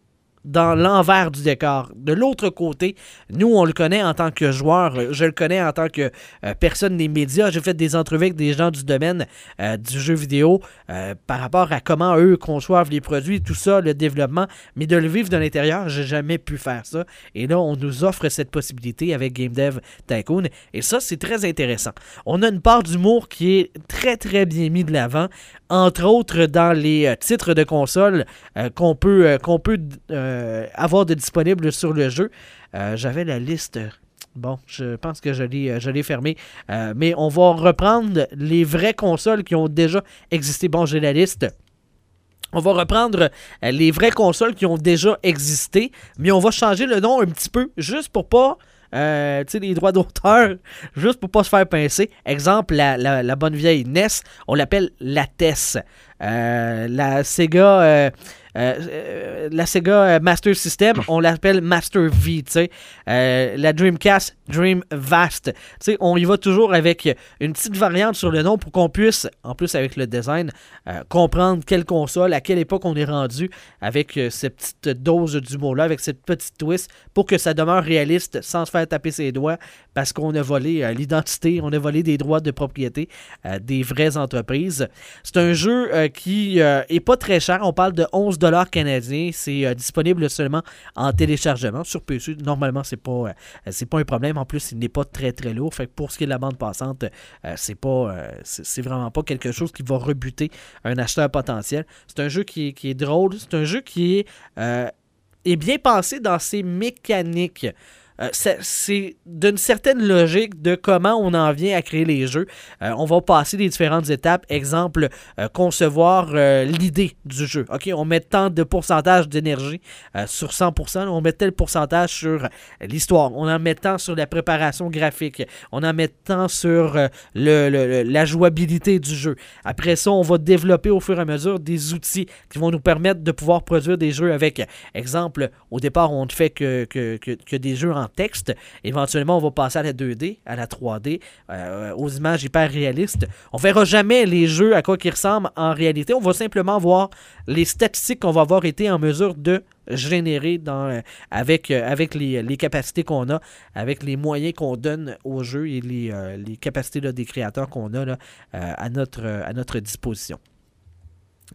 dans l'envers du décor. De l'autre côté, nous, on le connaît en tant que joueur, je le connais en tant que euh, personne des médias. J'ai fait des entrevues avec des gens du domaine euh, du jeu vidéo euh, par rapport à comment eux conçoivent les produits, tout ça, le développement. Mais de le vivre de l'intérieur, j'ai jamais pu faire ça. Et là, on nous offre cette possibilité avec Game Dev Tycoon. Et ça, c'est très intéressant. On a une part d'humour qui est très, très bien mis de l'avant entre autres dans les titres de console qu'on peut, qu'on peut euh, avoir de disponibles sur le jeu. Euh, J'avais la liste. Bon, je pense que je l'ai, euh, je l'ai fermé. Euh, mais on va reprendre les vraies consoles qui ont déjà existé. Bon, j'ai la liste. On va reprendre les vraies consoles qui ont déjà existé, mais on va changer le nom un petit peu, juste pour pas, tu sais, les droits d'auteur, juste pour pas se faire pincer. Exemple, la, la- la bonne vieille NES, on l'appelle la TES. La Sega, la Sega euh, Master System, on l'appelle Master V, tu sais. Euh, la Dreamcast, Dream Vast. Tu sais, on y va toujours avec une petite variante sur le nom pour qu'on puisse, en plus avec le design, euh, comprendre quelle console, à quelle époque on est rendu avec euh, cette petite dose d'humour-là, avec cette petite twist, pour que ça demeure réaliste sans se faire taper ses doigts parce qu'on a volé euh, l'identité, on a volé des droits de propriété euh, des vraies entreprises. C'est un jeu euh, qui euh, est pas très cher, on parle de 11 c'est euh, disponible seulement en téléchargement sur PC. Normalement, c'est pas euh, c'est pas un problème. En plus, il n'est pas très très lourd. Fait pour ce qui est de la bande passante, euh, c'est pas c'est vraiment pas quelque chose qui va rebuter un acheteur potentiel. C'est un jeu qui est, drôle, c'est un jeu qui est, est bien pensé dans ses mécaniques. Euh, c'est- d'une certaine logique de comment on en vient à créer les jeux. Euh, on va passer les différentes étapes. Exemple, euh, concevoir l'idée du jeu. OK, on met tant de pourcentage d'énergie sur 100%. On met tel pourcentage sur l'histoire. On en met tant sur la préparation graphique. On en met tant sur le- la jouabilité du jeu. Après ça, on va développer au fur et à mesure des outils qui vont nous permettre de pouvoir produire des jeux avec, exemple, au départ, on ne fait que, que, que- que des jeux en texte. Éventuellement, on va passer à la 2D, à la 3D, euh, aux images hyper réalistes. On verra jamais les jeux à quoi qu'ils ressemblent en réalité. On va simplement voir les statistiques qu'on va avoir été en mesure de générer euh, avec, euh, les, capacités qu'on a, avec les moyens qu'on donne au jeu et les, capacités des créateurs qu'on a à notre disposition.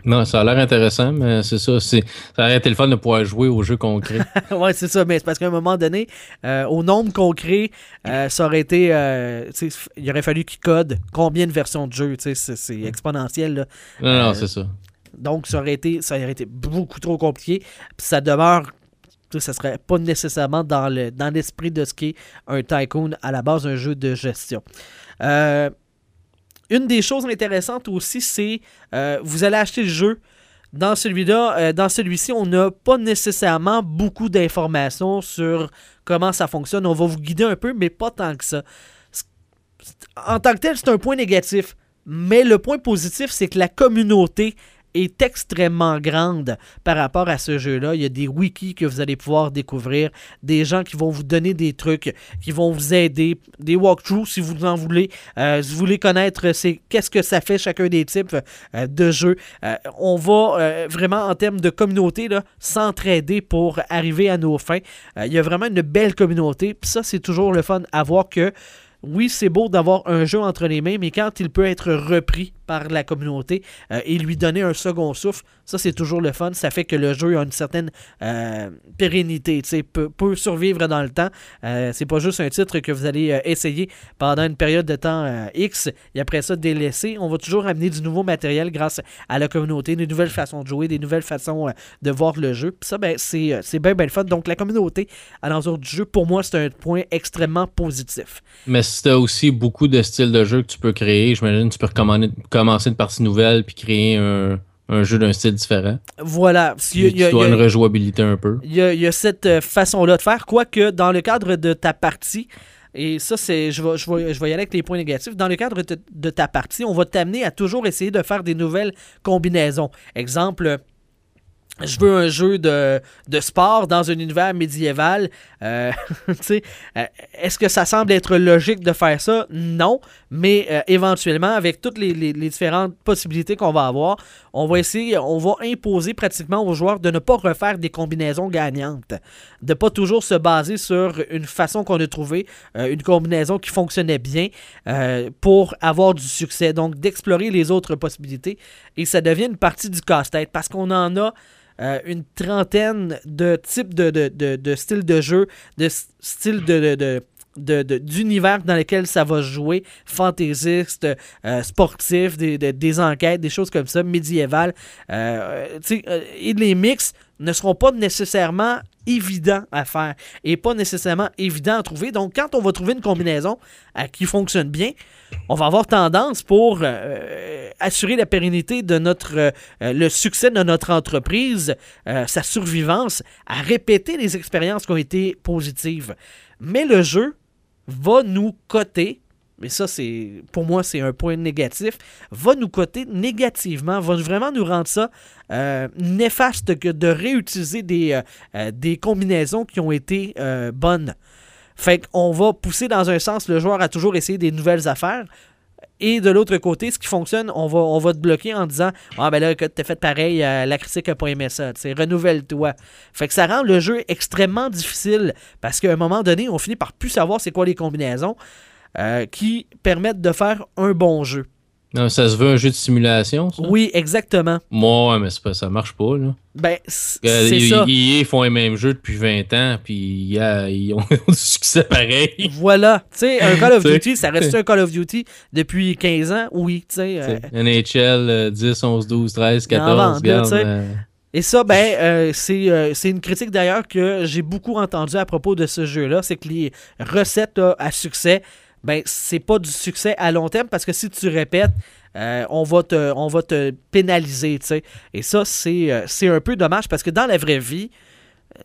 Non, ça a l'air intéressant, mais c'est ça. Ça aurait été le fun de pouvoir jouer au jeu concret. ouais, c'est ça, mais c'est parce qu'à un moment donné, euh, au nombre qu'on crée, euh, ça aurait été. euh, il aurait fallu qu'ils codent combien de versions de jeu, tu sais, c'est exponentiel. là. Non, non, Euh, c'est ça. Donc, ça aurait été, ça aurait été beaucoup trop compliqué. Puis ça demeure. Ça serait pas nécessairement dans le dans l'esprit de ce qu'est un tycoon à la base, un jeu de gestion. Euh, une des choses intéressantes aussi, c'est euh, vous allez acheter le jeu. Dans celui-là, euh, dans celui-ci, on n'a pas nécessairement beaucoup d'informations sur comment ça fonctionne. On va vous guider un peu, mais pas tant que ça. En tant que tel, c'est un point négatif. Mais le point positif, c'est que la communauté est extrêmement grande par rapport à ce jeu-là. Il y a des wikis que vous allez pouvoir découvrir, des gens qui vont vous donner des trucs, qui vont vous aider, des walkthroughs si vous en voulez. Euh, si vous voulez connaître c'est qu'est-ce que ça fait chacun des types euh, de jeux. Euh, on va euh, vraiment en termes de communauté s'entraider pour arriver à nos fins. Euh, il y a vraiment une belle communauté. Puis ça, c'est toujours le fun à voir que oui, c'est beau d'avoir un jeu entre les mains, mais quand il peut être repris par la communauté euh, et lui donner un second souffle, ça c'est toujours le fun. Ça fait que le jeu a une certaine euh, pérennité, tu peut, peut survivre dans le temps. Euh, c'est pas juste un titre que vous allez euh, essayer pendant une période de temps euh, X et après ça délaisser. On va toujours amener du nouveau matériel grâce à la communauté, des nouvelles façons de jouer, des nouvelles façons de voir le jeu. Puis ça, ben, c'est c'est bien, bien le fun. Donc la communauté à l'entour du jeu, pour moi, c'est un point extrêmement positif. Mais si t'as aussi beaucoup de styles de jeu que tu peux créer, j'imagine que tu peux recommander- commencer une partie nouvelle puis créer un, un jeu d'un style différent. Voilà. Il y a- il y une rejouabilité un peu. Il y a, il y a cette euh, façon-là de faire, quoique dans le cadre de ta partie, et ça, c'est, je vais, je, vais, je vais y aller avec les points négatifs. Dans le cadre de, de ta partie, on va t'amener à toujours essayer de faire des nouvelles combinaisons. Exemple, je veux un jeu de, de sport dans un univers médiéval. Euh, euh, Est-ce que ça semble être logique de faire ça? Non. Mais euh, éventuellement, avec toutes les, différentes possibilités qu'on va avoir, on va essayer, on va imposer pratiquement aux joueurs de ne pas refaire des combinaisons gagnantes. De pas toujours se baser sur une façon qu'on a trouvée, euh, une combinaison qui fonctionnait bien euh, pour avoir du succès. Donc d'explorer les autres possibilités. Et ça devient une partie du casse-tête parce qu'on en a une trentaine de types de, de, de, de styles de jeu, de styles de, de, de- d'univers dans lesquels ça va jouer, fantaisiste, euh, sportif, des, des- enquêtes, des choses comme ça, médiévales. Euh, euh, et les mix ne seront pas nécessairement évidents à faire et pas nécessairement évidents à trouver. Donc, quand on va trouver une combinaison qui fonctionne bien, on va avoir tendance pour assurer la pérennité de notre, le succès de notre entreprise, sa survivance, à répéter les expériences qui ont été positives. Mais le jeu va nous coter, mais ça, c'est pour moi, c'est un point négatif, va nous coter négativement, va vraiment nous rendre ça euh, néfaste que de réutiliser des, euh, euh, combinaisons qui ont été bonnes. Fait qu'on va pousser dans un sens le joueur à toujours essayer des nouvelles affaires. Et de l'autre côté, ce qui fonctionne, on va, on va te bloquer en disant Ah, ben là, t'as fait pareil, euh, la critique n'a pas aimé ça. Renouvelle-toi. Fait que ça rend le jeu extrêmement difficile parce qu'à un moment donné, on finit par plus savoir c'est quoi les combinaisons euh, qui permettent de faire un bon jeu. Non, ça se veut un jeu de simulation, ça? Oui, exactement. Moi, mais pas, ça marche pas, là. Ben, c'est ça. ils font les mêmes jeux depuis 20 ans, puis ils, ils ont du succès pareil. Voilà. Tu sais, un Call of. Duty, ça reste un Call of Duty? Depuis 15 ans? Oui, tu sais. euh, NHL, euh, 10, 11, 12, 13, Ils en 14, vendent, là, regarde, euh, Et ça, ben, euh, c'est euh, c'est une critique d'ailleurs que j'ai beaucoup entendue à propos de ce jeu-là. C'est que les recettes là, à succès, ben, c'est pas du succès à long terme parce que si tu répètes, euh, on, va te, on va te pénaliser, tu sais. Et ça, c'est euh, c'est un peu dommage parce que dans la vraie vie,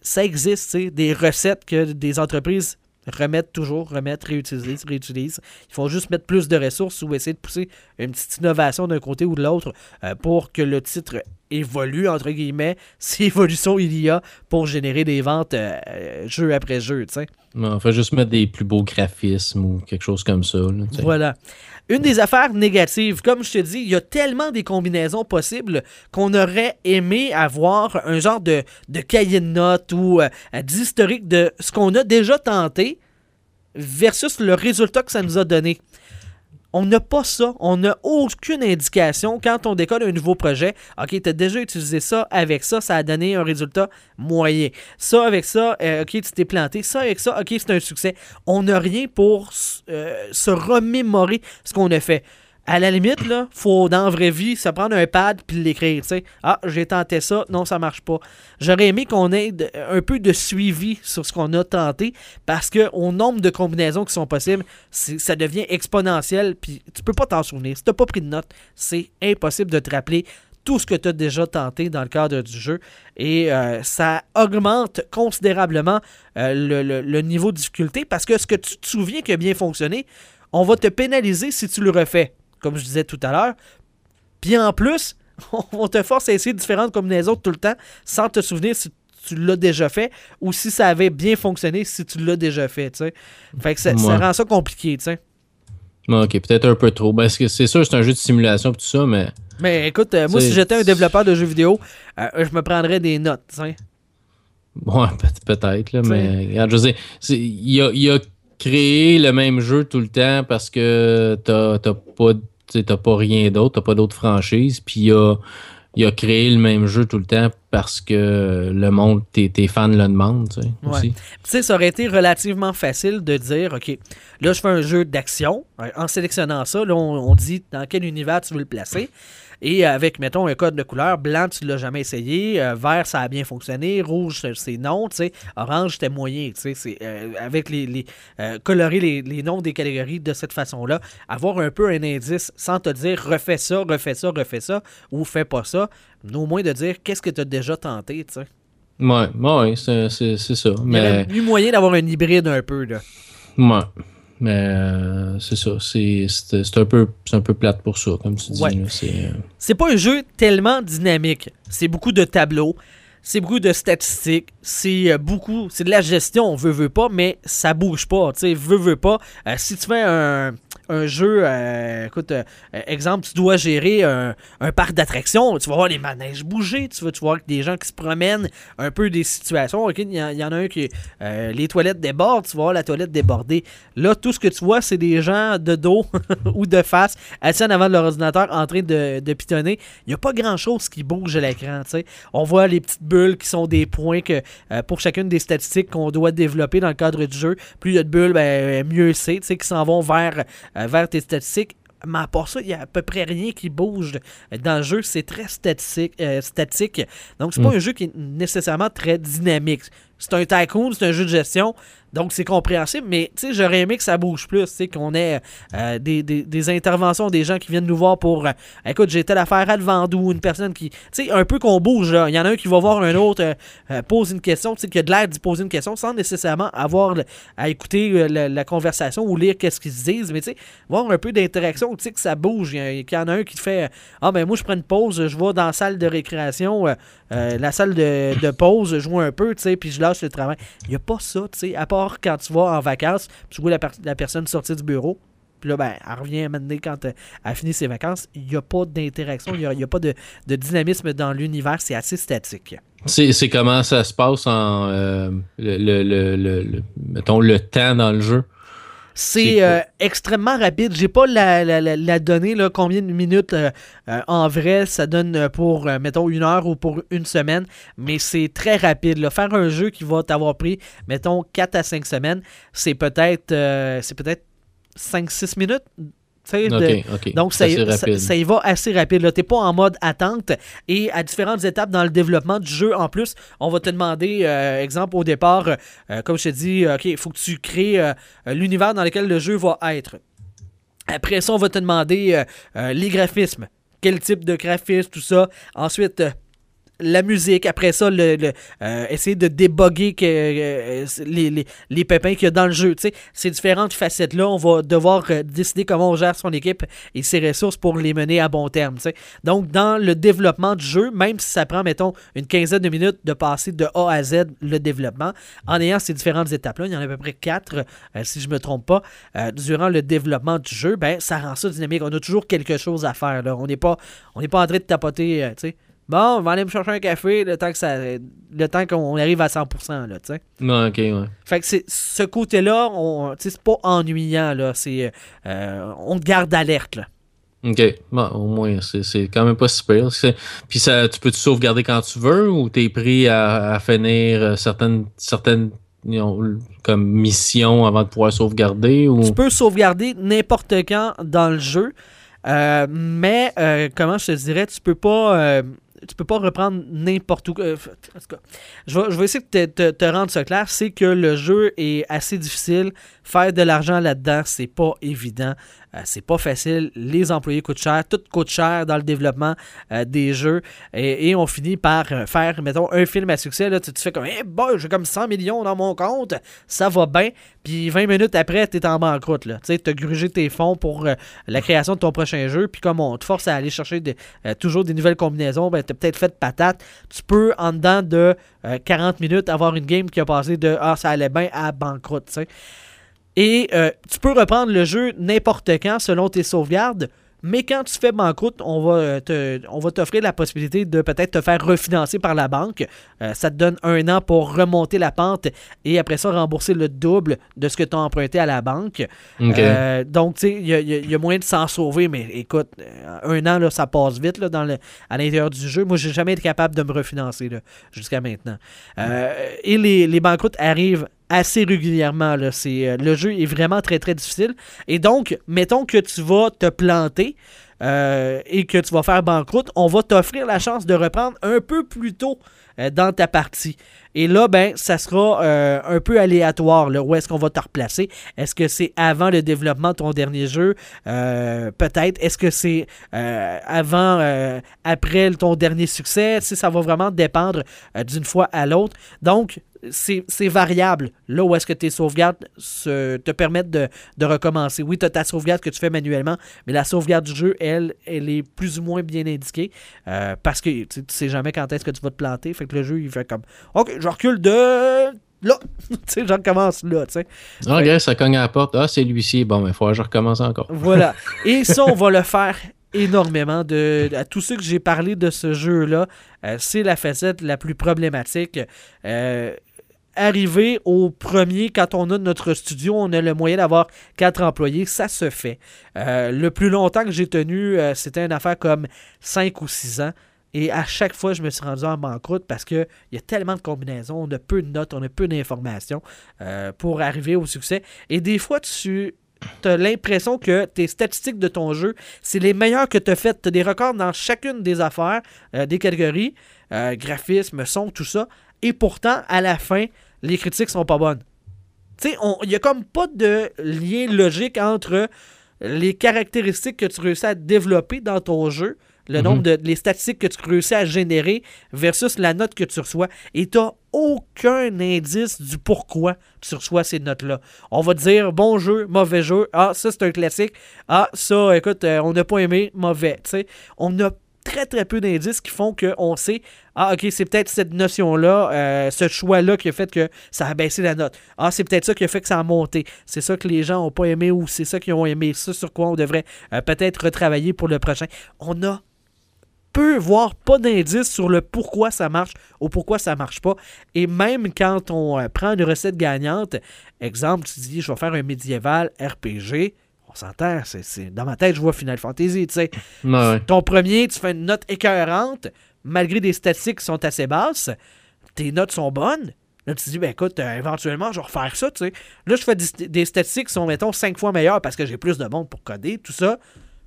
ça existe, tu sais, des recettes que des entreprises remettent toujours, remettent, réutilisent, réutilisent. Il faut juste mettre plus de ressources ou essayer de pousser une petite innovation d'un côté ou de l'autre euh, pour que le titre évolue, entre guillemets, si évolution il y a pour générer des ventes euh, jeu après jeu, tu sais. fait juste mettre des plus beaux graphismes ou quelque chose comme ça. là. Voilà. Une des affaires négatives, comme je te dis, il y a tellement des combinaisons possibles qu'on aurait aimé avoir un genre de, de cahier de notes ou euh, d'historique de ce qu'on a déjà tenté versus le résultat que ça nous a donné. On n'a pas ça. On n'a aucune indication quand on décolle un nouveau projet. OK, tu as déjà utilisé ça. Avec ça, ça a donné un résultat moyen. Ça, avec ça, euh, OK, tu t'es planté. Ça, avec ça, OK, c'est un succès. On n'a rien pour euh, se remémorer ce qu'on a fait. À la limite, là, faut dans la vraie vie se prendre un pad puis l'écrire. Ah, j'ai tenté ça, non, ça marche pas. J'aurais aimé qu'on ait un peu de suivi sur ce qu'on a tenté parce que au nombre de combinaisons qui sont possibles, ça devient exponentiel puis tu peux pas t'en souvenir. Si t'as pas pris de notes, c'est impossible de te rappeler tout ce que tu as déjà tenté dans le cadre du jeu. Et euh, ça augmente considérablement euh, le niveau de difficulté parce que ce que tu te souviens qui a bien fonctionné, on va te pénaliser si tu le refais, comme je disais tout à l'heure. Puis en plus, on te force à essayer différentes combinaisons tout le temps sans te souvenir si tu l'as déjà fait ou si ça avait bien fonctionné si tu l'as déjà fait. Fait que ça, rend ça compliqué, tu sais. Ouais, ok, peut-être un peu trop. Parce que c'est sûr, c'est un jeu de simulation et tout ça, mais Mais écoute, euh, moi, si j'étais un développeur de jeux vidéo, euh, je me prendrais des notes, tu sais. Ouais, peut- peut-être, là, T'sais. mais regarde, je il a, il a créé le même jeu tout le temps parce que t'as pas, t'as pas rien d'autre, t'as pas d'autres franchises, puis il a, il a créé le même jeu tout le temps parce que le monde, tes, tes fans le demandent, tu sais, Ouais. aussi. Tu sais, ça aurait été relativement facile de dire, OK, là, je fais un jeu d'action. En sélectionnant ça, là, on, on dit dans quel univers tu veux le placer. Et avec, mettons, un code de couleur, blanc, tu l'as jamais essayé, euh, vert, ça a bien fonctionné, rouge, c'est non, tu sais, orange, c'était moyen, tu sais, c'est, euh, avec les, les euh, colorer les, les noms des catégories de cette façon-là, avoir un peu un indice sans te dire refais ça, refais ça, refais ça, ou fais pas ça, mais au moins de dire qu'est-ce que tu as déjà tenté, tu sais. Ouais, ouais, c'est ça. Il y Mais, eu moyen d'avoir un hybride un peu, là. ouais. Mais euh, c'est ça. C'est un, peu- un peu plate pour ça, comme tu dis. Ouais. c'est, euh, C'est pas un jeu tellement dynamique. C'est beaucoup de tableaux, c'est beaucoup de statistiques, c'est euh, beaucoup, c'est de la gestion, on veut veut pas, mais ça bouge pas, tu sais, veut veut pas. Euh, si tu fais un, un jeu, euh, écoute, euh, exemple, tu dois gérer un, parc d'attractions, tu vas voir les manèges bouger, tu vas, tu vas voir des gens qui se promènent, un peu des situations. Il y, en- a un qui, euh, les toilettes débordent, tu vas voir la toilette débordée. Là, tout ce que tu vois, c'est des gens de dos ou de face, assis en avant de leur ordinateur en train de, de pitonner. Il n'y a pas grand-chose qui bouge à l'écran, tu sais. On voit les petites bulles qui sont des points que, euh, pour chacune des statistiques qu'on doit développer dans le cadre du jeu. Plus il y a de bulles, ben, mieux c'est, tu sais, qui s'en vont vers, vers tes statistiques. Mais à part ça, il n'y a à peu près rien qui bouge dans le jeu. C'est très statique. euh, statique. Donc, c'est pas Mm. un jeu qui est nécessairement très dynamique. C'est un tycoon, c'est un jeu de gestion. Donc, c'est compréhensible. Mais, j'aurais aimé que ça bouge plus. Qu'on ait euh, des, des- des interventions, des gens qui viennent nous voir pour. euh, écoute, j'ai telle affaire à le vendre ou une personne qui. Tu sais, un peu qu'on bouge. Il y en a un qui va voir un autre, euh, pose une question, tu sais, qui a de l'air d'y poser une question sans nécessairement avoir à écouter la, conversation ou lire qu'est-ce qu'ils se disent. Mais, tu sais, voir un peu d'interaction, tu sais, que ça bouge. Il y, en a un qui te fait Ah, ben, moi, je prends une pause, je vais dans la salle de récréation, la salle de, de pause, je joue un peu, tu sais, puis je lâche le travail. Il n'y a pas ça, tu sais, à part quand tu vas en vacances, puis tu vois la, la personne sortir du bureau. Puis là, ben, elle revient maintenant quand euh, elle finit ses vacances. Il n'y a pas d'interaction, il n'y a, a pas de, de dynamisme dans l'univers. C'est assez statique. C'est comment ça se passe en. euh, le, le- le- mettons, le temps dans le jeu? C'est euh, extrêmement rapide. J'ai pas la, la, la- la donnée, là, combien de minutes euh, euh, en vrai ça donne pour, mettons, une heure ou pour une semaine, mais c'est très rapide. là. Faire un jeu qui va t'avoir pris, mettons, 4 à 5 semaines, c'est peut-être euh, c'est peut-être 5-6 minutes. Donc, ça, y- assez ça, rapide. ça y va assez rapide. Tu n'es pas en mode attente. Et à différentes étapes dans le développement du jeu, en plus, on va te demander, euh, exemple, au départ, euh, euh, comme je te dis, OK, il faut que tu crées euh, l'univers dans lequel le jeu va être. Après ça, on va te demander les graphismes. Quel type de graphisme, tout ça. Ensuite, la musique. Après ça, le, euh, essayer de déboguer que, euh, les, les, les pépins qu'il y a dans le jeu. Tu sais, ces différentes facettes-là, on va devoir euh, décider comment on gère son équipe et ses ressources pour les mener à bon terme. Donc, dans le développement du jeu, même si ça prend, mettons, une quinzaine de minutes de passer de A à Z le développement, en ayant ces différentes étapes-là, il y en a à peu près quatre, si je me trompe pas, durant le développement du jeu, ben, ça rend ça dynamique. On a toujours quelque chose à faire. Là. On n'est pas, on pas en train de tapoter, sais. Bon, on va aller me chercher un café le temps que ça, le temps qu'on arrive à 100%, là, tu sais. Ouais, ok, ouais. Fait que c'est ce côté-là, on, c'est pas ennuyant, là. C'est, euh, on te garde alerte, là. Ok, bon, au moins, c'est c'est quand même pas si pire. C'est- Puis ça, tu peux te sauvegarder quand tu veux ou t'es pris à, à finir euh, certaines, certaines comme missions avant de pouvoir sauvegarder ou? Tu peux sauvegarder n'importe quand dans le jeu, euh, mais euh, comment je te dirais, tu peux pas, euh, tu peux pas reprendre n'importe où. euh, en tout cas, je vais, je vais essayer de te, te- te rendre ça clair. C'est que le jeu est assez difficile. Faire de l'argent là-dedans, c'est pas évident. Euh, c'est pas facile. Les employés coûtent cher. Tout coûte cher dans le développement euh, des jeux. Et, on finit par euh, faire, mettons, un film à succès. Là, tu te fais comme, hey boy, j'ai comme 100 millions dans mon compte. Ça va bien. Puis 20 minutes après, tu es en banqueroute. Tu as grugé tes fonds pour la création de ton prochain jeu. Puis comme on te force à aller chercher toujours des nouvelles combinaisons, ben, tu as peut-être fait patate. Tu peux, en dedans de euh, 40 minutes, avoir une game qui a passé de Ah, ça allait bien à banqueroute. sais. Et euh, tu peux reprendre le jeu n'importe quand selon tes sauvegardes. Mais quand tu fais banqueroute, on va euh, te- on va t'offrir la possibilité de peut-être te faire refinancer par la banque. Euh, ça te donne un an pour remonter la pente et après ça rembourser le double de ce que tu as emprunté à la banque. Euh, donc, tu sais, il y, a- y y moyen de s'en sauver, mais écoute, un an, là, ça passe vite là, dans le, à l'intérieur du jeu. Moi, j'ai jamais été capable de me refinancer là, jusqu'à maintenant. Euh, et les, les banqueroutes arrivent assez régulièrement. Euh, le jeu est vraiment très, très difficile. Et donc, mettons que tu vas te planter. euh, et que tu vas faire banqueroute, on va t'offrir la chance de reprendre un peu plus tôt euh, dans ta partie. Et là, ben, ça sera euh, un peu aléatoire. Là, où est-ce qu'on va te replacer? Est-ce que c'est avant le développement de ton dernier jeu? Euh, Peut-être. Est-ce que c'est euh, avant, après ton dernier succès? Ça va vraiment dépendre d'une fois à l'autre. Donc, c'est variable. Là où est-ce que tes sauvegardes te permettent de, de recommencer. Oui, tu as ta sauvegarde que tu fais manuellement, mais la sauvegarde du jeu, elle, elle est plus ou moins bien indiquée parce que tu sais jamais quand est-ce que tu vas te planter. Fait que le jeu, il fait comme OK, je recule de là, tu sais, je recommence là, tu sais. Ah, regarde, ça cogne à la porte. Ah, c'est lui-ci. Bon, mais il faut que je recommence encore. Voilà. Et ça, on va le faire énormément. De, à tous ceux que j'ai parlé de ce jeu-là, euh, c'est la facette la plus problématique. Euh, arriver au premier, quand on a notre studio, on a le moyen d'avoir quatre employés, ça se fait. Euh, le plus longtemps que j'ai tenu, c'était une affaire comme 5 ou 6 ans. Et à chaque fois, je me suis rendu en banqueroute parce qu'il y a tellement de combinaisons, on a peu de notes, on a peu d'informations euh, pour arriver au succès. Et des fois, tu as l'impression que tes statistiques de ton jeu, c'est les meilleures que tu as faites. Tu as des records dans chacune des affaires, euh, des catégories, euh, graphisme, son, tout ça. Et pourtant, à la fin, les critiques sont pas bonnes. Tu sais, il n'y a comme pas de lien logique entre les caractéristiques que tu réussis à développer dans ton jeu, le nombre de les statistiques que tu réussis à générer versus la note que tu reçois. Et tu n'as aucun indice du pourquoi tu reçois ces notes-là. On va te dire bon jeu, mauvais jeu. Ah, ça c'est un classique. Ah, ça, écoute, euh, on n'a pas aimé, mauvais. Tu sais, on a très très peu d'indices qui font qu'on sait ah ok c'est peut-être cette notion là ce choix là qui a fait que ça a baissé la note ah c'est peut-être ça qui a fait que ça a monté c'est ça que les gens ont pas aimé ou c'est ça qu'ils ont aimé ça sur quoi on devrait euh, peut-être retravailler pour le prochain on a peu voire pas d'indices sur le pourquoi ça marche ou pourquoi ça marche pas et même quand on euh, prend une recette gagnante exemple tu dis je vais faire un médiéval RPG on s'entend, c'est, dans ma tête, je vois Final Fantasy, tu sais. Ouais. Ton premier, tu fais une note écœurante, malgré des statistiques qui sont assez basses, tes notes sont bonnes. Là, tu te dis, ben écoute, euh, éventuellement, je vais refaire ça, tu sais. Là, je fais des, des statistiques qui sont, mettons, cinq fois meilleures parce que j'ai plus de monde pour coder, tout ça.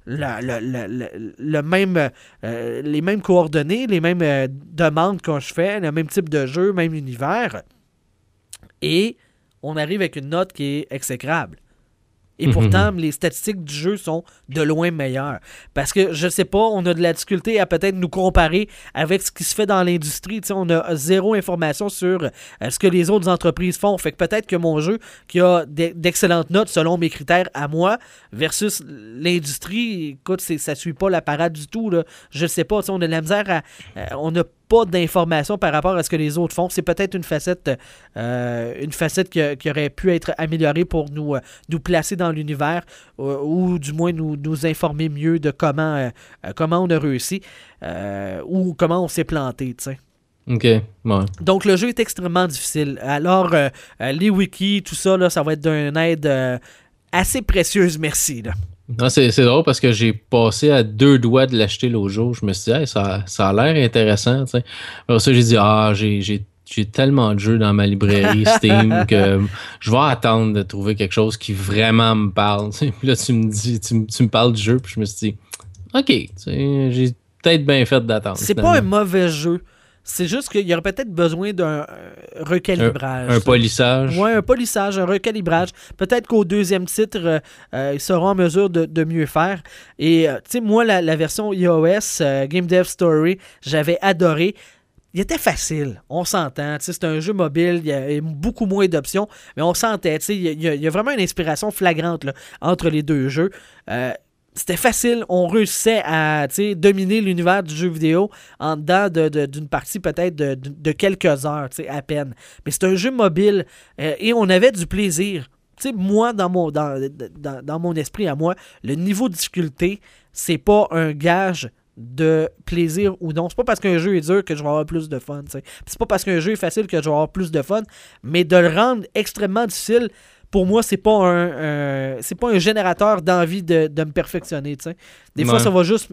La- le même, euh, les mêmes coordonnées, les mêmes euh, demandes que je fais, le même type de jeu, même univers. Et on arrive avec une note qui est exécrable. Et Mhm. pourtant, les statistiques du jeu sont de loin meilleures. Parce que, je sais pas, on a de la difficulté à peut-être nous comparer avec ce qui se fait dans l'industrie. On a zéro information sur euh, ce que les autres entreprises font. Fait que peut-être que mon jeu, qui a d'e- d'excellentes notes selon mes critères à moi, versus l'industrie, écoute, ça suit pas la parade du tout. Là. Je sais pas, on a de la misère à... euh, on n'a pas d'informations par rapport à ce que les autres font. C'est peut-être une facette, euh, une facette qui, qui aurait pu être améliorée pour nous, euh, nous placer dans l'univers euh, ou du moins nous, nous informer mieux de comment, euh, comment on a réussi ou comment on s'est planté, tu sais. Ok, ouais. Donc le jeu est extrêmement difficile. Alors les wikis, tout ça, là, ça va être d'une aide assez précieuse, merci. Là. Non, c'est, c'est drôle parce que j'ai passé à deux doigts de l'acheter l'autre jour. Je me suis dit, Hey, ça, ça a l'air intéressant. Après ça, j'ai dit, ah, j'ai, j'ai, j'ai tellement de jeux dans ma librairie Steam que je vais attendre de trouver quelque chose qui vraiment me parle. Puis là, tu me dis, tu, tu me parles du jeu, puis je me suis dit, OK, j'ai peut-être bien fait d'attendre. C'est pas un mauvais jeu. C'est juste qu'il y aurait peut-être besoin d'un euh, recalibrage. un polissage. Ouais, un polissage, un recalibrage. Peut-être qu'au deuxième titre, euh, euh, ils seront en mesure de, de mieux faire. Et, euh, tu sais, moi, la, la version iOS, euh, Game Dev Story, j'avais adoré. Il était facile, on s'entend. C'est un jeu mobile, il y a beaucoup moins d'options, mais on sentait. Il y, y a vraiment une inspiration flagrante là, entre les deux jeux. C'était facile, on réussissait à dominer l'univers du jeu vidéo en dedans de- de- d'une partie peut-être de, de- quelques heures, à peine. Mais c'est un jeu mobile euh, et on avait du plaisir. Tu sais, moi, dans mon, dans, dans, dans mon esprit à moi, le niveau de difficulté, c'est pas un gage de plaisir ou non. C'est pas parce qu'un jeu est dur que je vais avoir plus de fun. C'est pas parce qu'un jeu est facile que je vais avoir plus de fun. Mais de le rendre extrêmement difficile, pour moi, c'est pas un, un- c'est pas un générateur d'envie de, de me perfectionner. tu sais. Des fois, ça va juste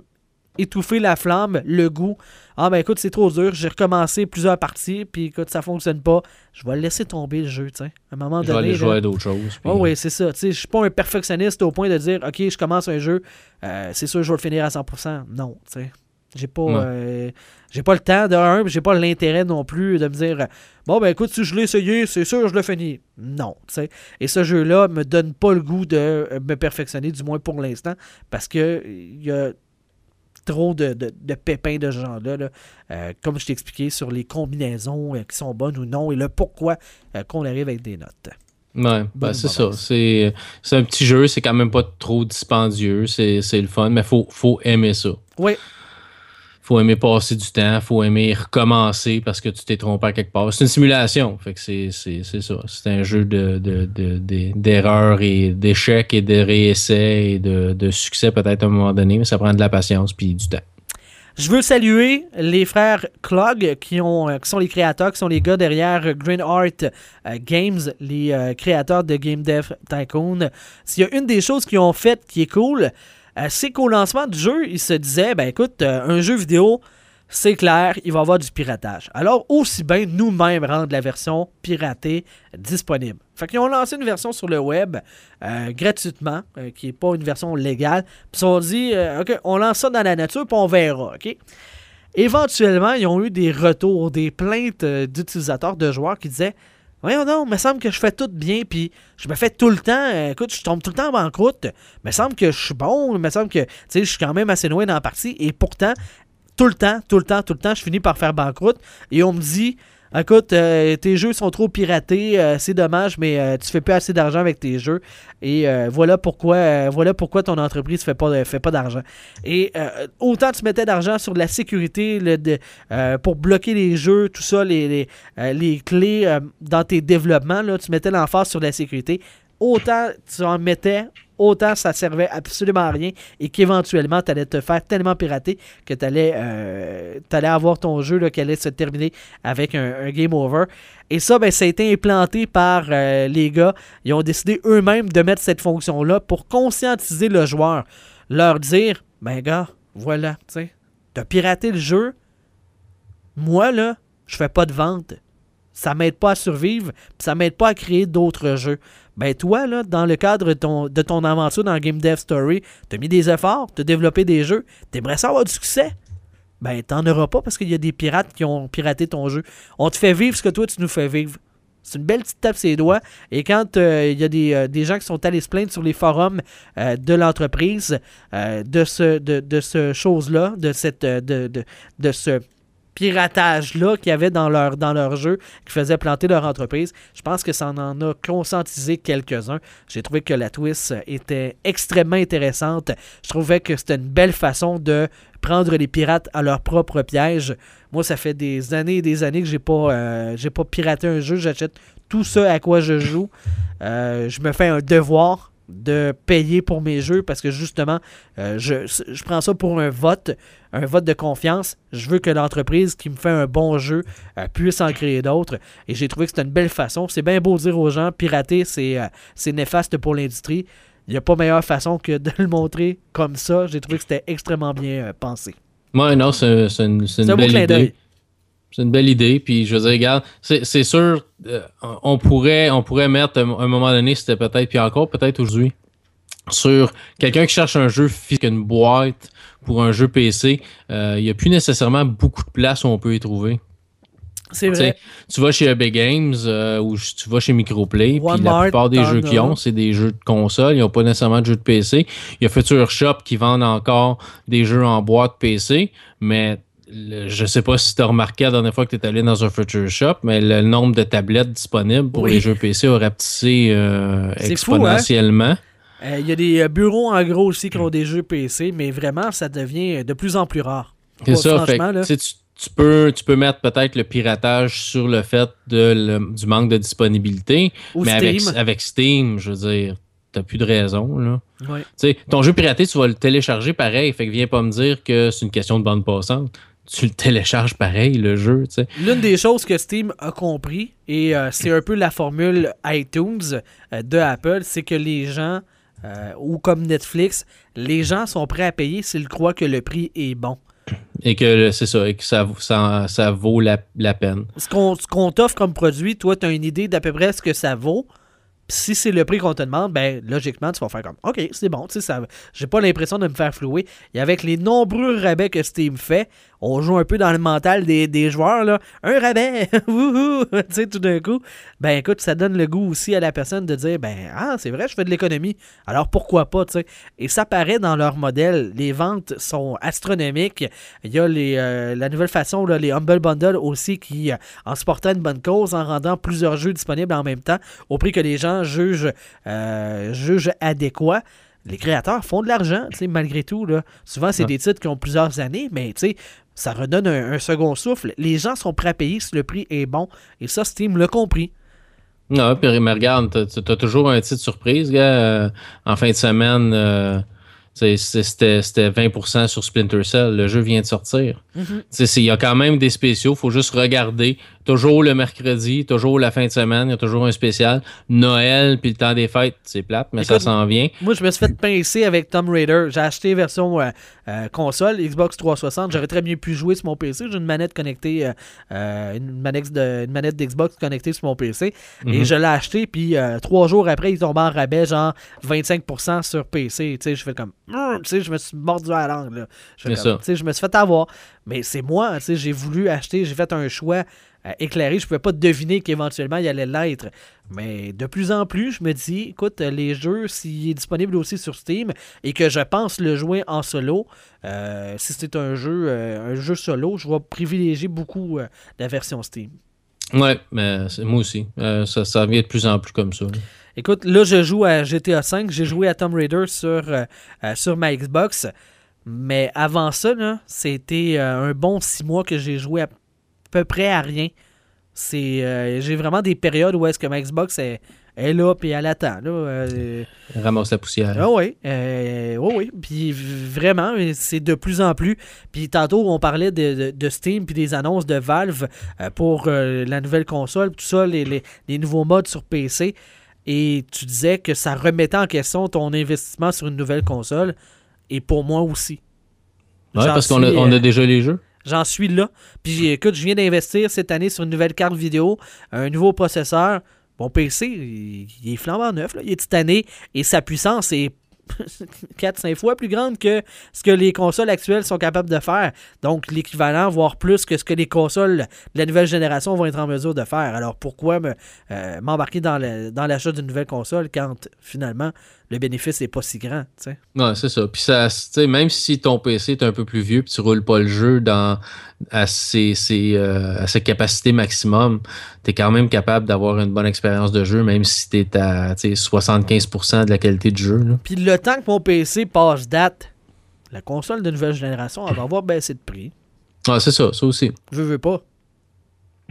étouffer la flamme, le goût. Ah ben écoute, c'est trop dur, j'ai recommencé plusieurs parties, puis écoute, ça fonctionne pas. Je vais laisser tomber le jeu, tu. À un moment Je vais donné. aller là- jouer à d'autres choses. puis- Oh oui, c'est ça. Tu sais, je suis pas un perfectionniste au point de dire, OK, je commence un jeu, euh, c'est sûr, je vais le finir à 100%. Non, tu sais. J'ai pas, Ouais. euh, j'ai pas le temps de un, j'ai pas l'intérêt non plus de me dire, bon, ben écoute, si je l'ai essayé, c'est sûr, je le finis. Non, tu sais. Et ce jeu-là me donne pas le goût de euh, me perfectionner, du moins pour l'instant, parce que il y a trop de, de- de pépins de ce genre-là, là. Euh, comme je t'ai expliqué, sur les combinaisons euh, qui sont bonnes ou non, et le pourquoi qu'on arrive avec des notes. Ouais, ben c'est ça. C'est, un petit jeu, c'est quand même pas trop dispendieux, c'est, c'est le fun, mais faut, faut aimer ça. Oui. Faut aimer passer du temps, faut aimer recommencer parce que tu t'es trompé à quelque part. C'est une simulation, fait que c'est c'est- c'est ça. C'est un jeu de de- de- de- d'erreurs et d'échecs et de réessais et de, succès peut-être à un moment donné, mais ça prend de la patience puis du temps. Je veux saluer les frères Clog qui, ont, euh, qui sont les créateurs, qui sont les gars derrière Green Art euh, Games, les euh, créateurs de Game Dev Tycoon. S'il y a une des choses qu'ils ont faites qui est cool, c'est qu'au lancement du jeu, ils se disaient ben écoute, euh, un jeu vidéo, c'est clair, il va y avoir du piratage. Alors, aussi bien nous-mêmes rendre la version piratée disponible. Fait qu'ils ont lancé une version sur le web euh, gratuitement, euh, qui n'est pas une version légale. Puis ils se sont dit, OK, on lance ça dans la nature, puis on verra, OK? Éventuellement, ils ont eu des retours, des plaintes d'utilisateurs, de joueurs qui disaient Voyons non, me semble que je fais tout bien, puis je me fais tout le temps. euh, écoute, je tombe tout le temps en banqueroute. Me semble que je suis bon, me semble que tu sais, je suis quand même assez loin dans la partie, et pourtant, tout le temps, tout le temps, tout le temps, je finis par faire banqueroute. Et on me dit Écoute, euh, tes jeux sont trop piratés, euh, c'est dommage, mais euh, tu fais plus assez d'argent avec tes jeux. Et euh, voilà pourquoi voilà pourquoi ton entreprise fait pas, fait pas d'argent. Et autant tu mettais d'argent sur la sécurité, pour bloquer les jeux, tout ça, les, les, clés dans tes développements, tu mettais l'emphase sur la sécurité. Autant tu en mettais, autant ça servait absolument à rien et qu'éventuellement tu allais te faire tellement pirater que tu allais, avoir ton jeu qui allait se terminer avec un, game over. Et ça, ben, ça a été implanté par euh, les gars. Ils ont décidé eux-mêmes de mettre cette fonction-là pour conscientiser le joueur. Leur dire, ben gars, voilà, tu sais, t'as piraté le jeu. Moi, là, je fais pas de vente. Ça m'aide pas à survivre, ça m'aide pas à créer d'autres jeux. Ben toi, là, dans le cadre de ton, de ton aventure dans Game Dev Story, t'as mis des efforts, t'as développé des jeux, t'aimerais ça avoir du succès? Ben t'en auras pas parce qu'il y a des pirates qui ont piraté ton jeu. On te fait vivre ce que toi tu nous fais vivre. C'est une belle petite tape ses doigts. Et quand euh, il y a des, euh, des gens qui sont allés se plaindre sur les forums euh, de l'entreprise de ce, de, de ce chose-là, de, cette, de, de, de ce piratage-là qu'il y avait dans leur, jeu qui faisait planter leur entreprise. Je pense que ça en a conscientisé quelques-uns. J'ai trouvé que la twist était extrêmement intéressante. Je trouvais que c'était une belle façon de prendre les pirates à leur propre piège. Moi, ça fait des années et des années que j'ai pas, euh, j'ai pas piraté un jeu. J'achète tout ça à quoi je joue. Euh, je me fais un devoir de payer pour mes jeux parce que justement, euh, je, je prends ça pour un vote, un vote de confiance. Je veux que l'entreprise qui me fait un bon jeu euh, puisse en créer d'autres. Et j'ai trouvé que c'était une belle façon. C'est bien beau dire aux gens, pirater, c'est euh, néfaste pour l'industrie. Il n'y a pas meilleure façon que de le montrer comme ça. J'ai trouvé que c'était extrêmement bien pensé. Moi, non, c'est une, une C'est un beau belle clin d'œil. idée. C'est une belle idée. Puis je veux dire, regarde, c'est sûr, euh, on, pourrait, on pourrait mettre à un moment donné, c'était peut-être, puis encore peut-être aujourd'hui, sur quelqu'un qui cherche un jeu physique, une boîte pour un jeu PC, euh, il n'y a plus nécessairement beaucoup de place où on peut y trouver. C'est vrai. Tu vas chez EB Games euh, ou tu vas chez Microplay, puis la plupart des jeux qu'ils ont, c'est des jeux de console. Ils n'ont pas nécessairement de jeux de PC. Il y a Future Shop qui vendent encore des jeux en boîte PC, mais le- je sais pas si tu as remarqué la dernière fois que tu es allé dans un Future Shop, mais le nombre de tablettes disponibles pour Oui. les jeux PC a rapetissé euh, hein? exponentiellement. Euh, Il y a des euh, bureaux en gros aussi qui ont des jeux PC, mais vraiment, ça devient de plus en plus rare. C'est ça, fait là. tu, peux, tu peux mettre peut-être le piratage sur le fait de le- du manque de disponibilité, Ou mais avec, Steam. avec Steam, je veux dire, t'as plus de raison. Là. Ouais. Ton jeu piraté, tu vas le télécharger pareil, fait que viens pas me dire que c'est une question de bande passante. Tu le télécharges pareil, le jeu, tu sais. L'une des choses que Steam a compris, et euh, c'est un peu la formule iTunes euh, de Apple, c'est que les gens, euh, ou comme Netflix, les gens sont prêts à payer s'ils croient que le prix est bon. Et que c'est ça, et que ça, ça, ça vaut la, la peine. Ce qu'on ce qu'on t'offre comme produit, toi, tu as une idée d'à peu près ce que ça vaut. Si c'est le prix qu'on te demande, ben logiquement, tu vas faire comme OK, c'est bon, tu sais, ça j'ai pas l'impression de me faire flouer. Et avec les nombreux rabais que Steam fait, on joue un peu dans le mental des, des joueurs, là. Un rabais! Tu sais, tout d'un coup, ben écoute, ça donne le goût aussi à la personne de dire ben ah, c'est vrai, je fais de l'économie. Alors pourquoi pas, tu sais. Et ça paraît dans leur modèle. Les ventes sont astronomiques. Il y a les, euh, la nouvelle façon, là, les Humble Bundle aussi, qui, euh, en supportant une bonne cause, en rendant plusieurs jeux disponibles en même temps, au prix que les gens jugent, euh, jugent adéquat. Les créateurs font de l'argent, tu sais, malgré tout. Là. Souvent, c'est Ouais. des titres qui ont plusieurs années, mais tu sais, ça redonne un, second souffle. Les gens sont prêts à payer si le prix est bon. Et ça, Steam l'a compris. Non, puis regarde, t'as- t'as toujours un titre surprise, gars. euh, en fin de semaine, euh, c'était c'était 20% sur Splinter Cell. Le jeu vient de sortir. C'est- Il y a quand même des spéciaux. faut juste regarder. Toujours le mercredi, toujours la fin de semaine, il y a toujours un spécial. Noël, puis le temps des fêtes, c'est plate, mais ça s'en vient. Moi, je me suis fait pincer avec Tomb Raider. J'ai acheté version euh, euh, console, Xbox 360. J'aurais très bien pu jouer sur mon PC. J'ai une manette connectée, euh, une manette de, une manette d'Xbox connectée sur mon PC. Et Mhm. je l'ai acheté, puis trois jours après, il tombe en rabais, genre 25% sur PC. Je fais comme. Hum, Tu sais, je me suis mordu à la langue. là. Je comme, me suis fait avoir. Mais c'est moi, tu sais, j'ai voulu acheter, j'ai fait un choix euh, éclairé. Je pouvais pas deviner qu'éventuellement il allait l'être. Mais de plus en plus, je me dis, écoute, euh, les jeux, s'il est disponible aussi sur Steam et que je pense le jouer en solo, euh, si c'est un jeu, euh, un jeu solo, je vais privilégier beaucoup la version Steam. Ouais, mais c'est- moi aussi. Ça, ça vient de plus en plus comme ça. là. Écoute, là, je joue à GTA V, j'ai joué à Tomb Raider sur, euh, euh, sur ma Xbox. Mais avant ça, c'était euh, un bon six mois que j'ai joué à peu près à rien. C'est, euh, j'ai vraiment des périodes où est-ce que ma Xbox est, est là puis elle attend. Là, euh, Ramasse la poussière. ah oui, oui. Puis vraiment, c'est de plus en plus. Puis tantôt, on parlait de, de- de Steam puis des annonces de Valve pour la nouvelle console, tout ça, les, les- les nouveaux modes sur PC. Et tu disais que ça remettait en question ton investissement sur une nouvelle console. Et pour moi aussi. Ouais, parce qu'on a, on a euh, déjà les jeux. J'en suis là. Puis écoute, je viens d'investir cette année sur une nouvelle carte vidéo, un nouveau processeur. Mon PC, il, il est flambant neuf, là. il est titané et sa puissance est 4-5 fois plus grande que ce que les consoles actuelles sont capables de faire. Donc l'équivalent, voire plus que ce que les consoles de la nouvelle génération vont être en mesure de faire. Alors pourquoi euh, m'embarquer dans l'achat d'une nouvelle console quand finalement le bénéfice n'est pas si grand? tu sais? Ouais, c'est ça. Puis ça, tu sais, même si ton PC est un peu plus vieux, puis tu roules pas le jeu dans à ses, ses, euh, à ses capacités maximum, tu es quand même capable d'avoir une bonne expérience de jeu, même si tu es à tu sais, 75% de la qualité du jeu. là. Puis le temps que mon PC passe date, la console de nouvelle génération, elle va avoir baissé de prix. Ouais, c'est ça, ça aussi. Je veux pas.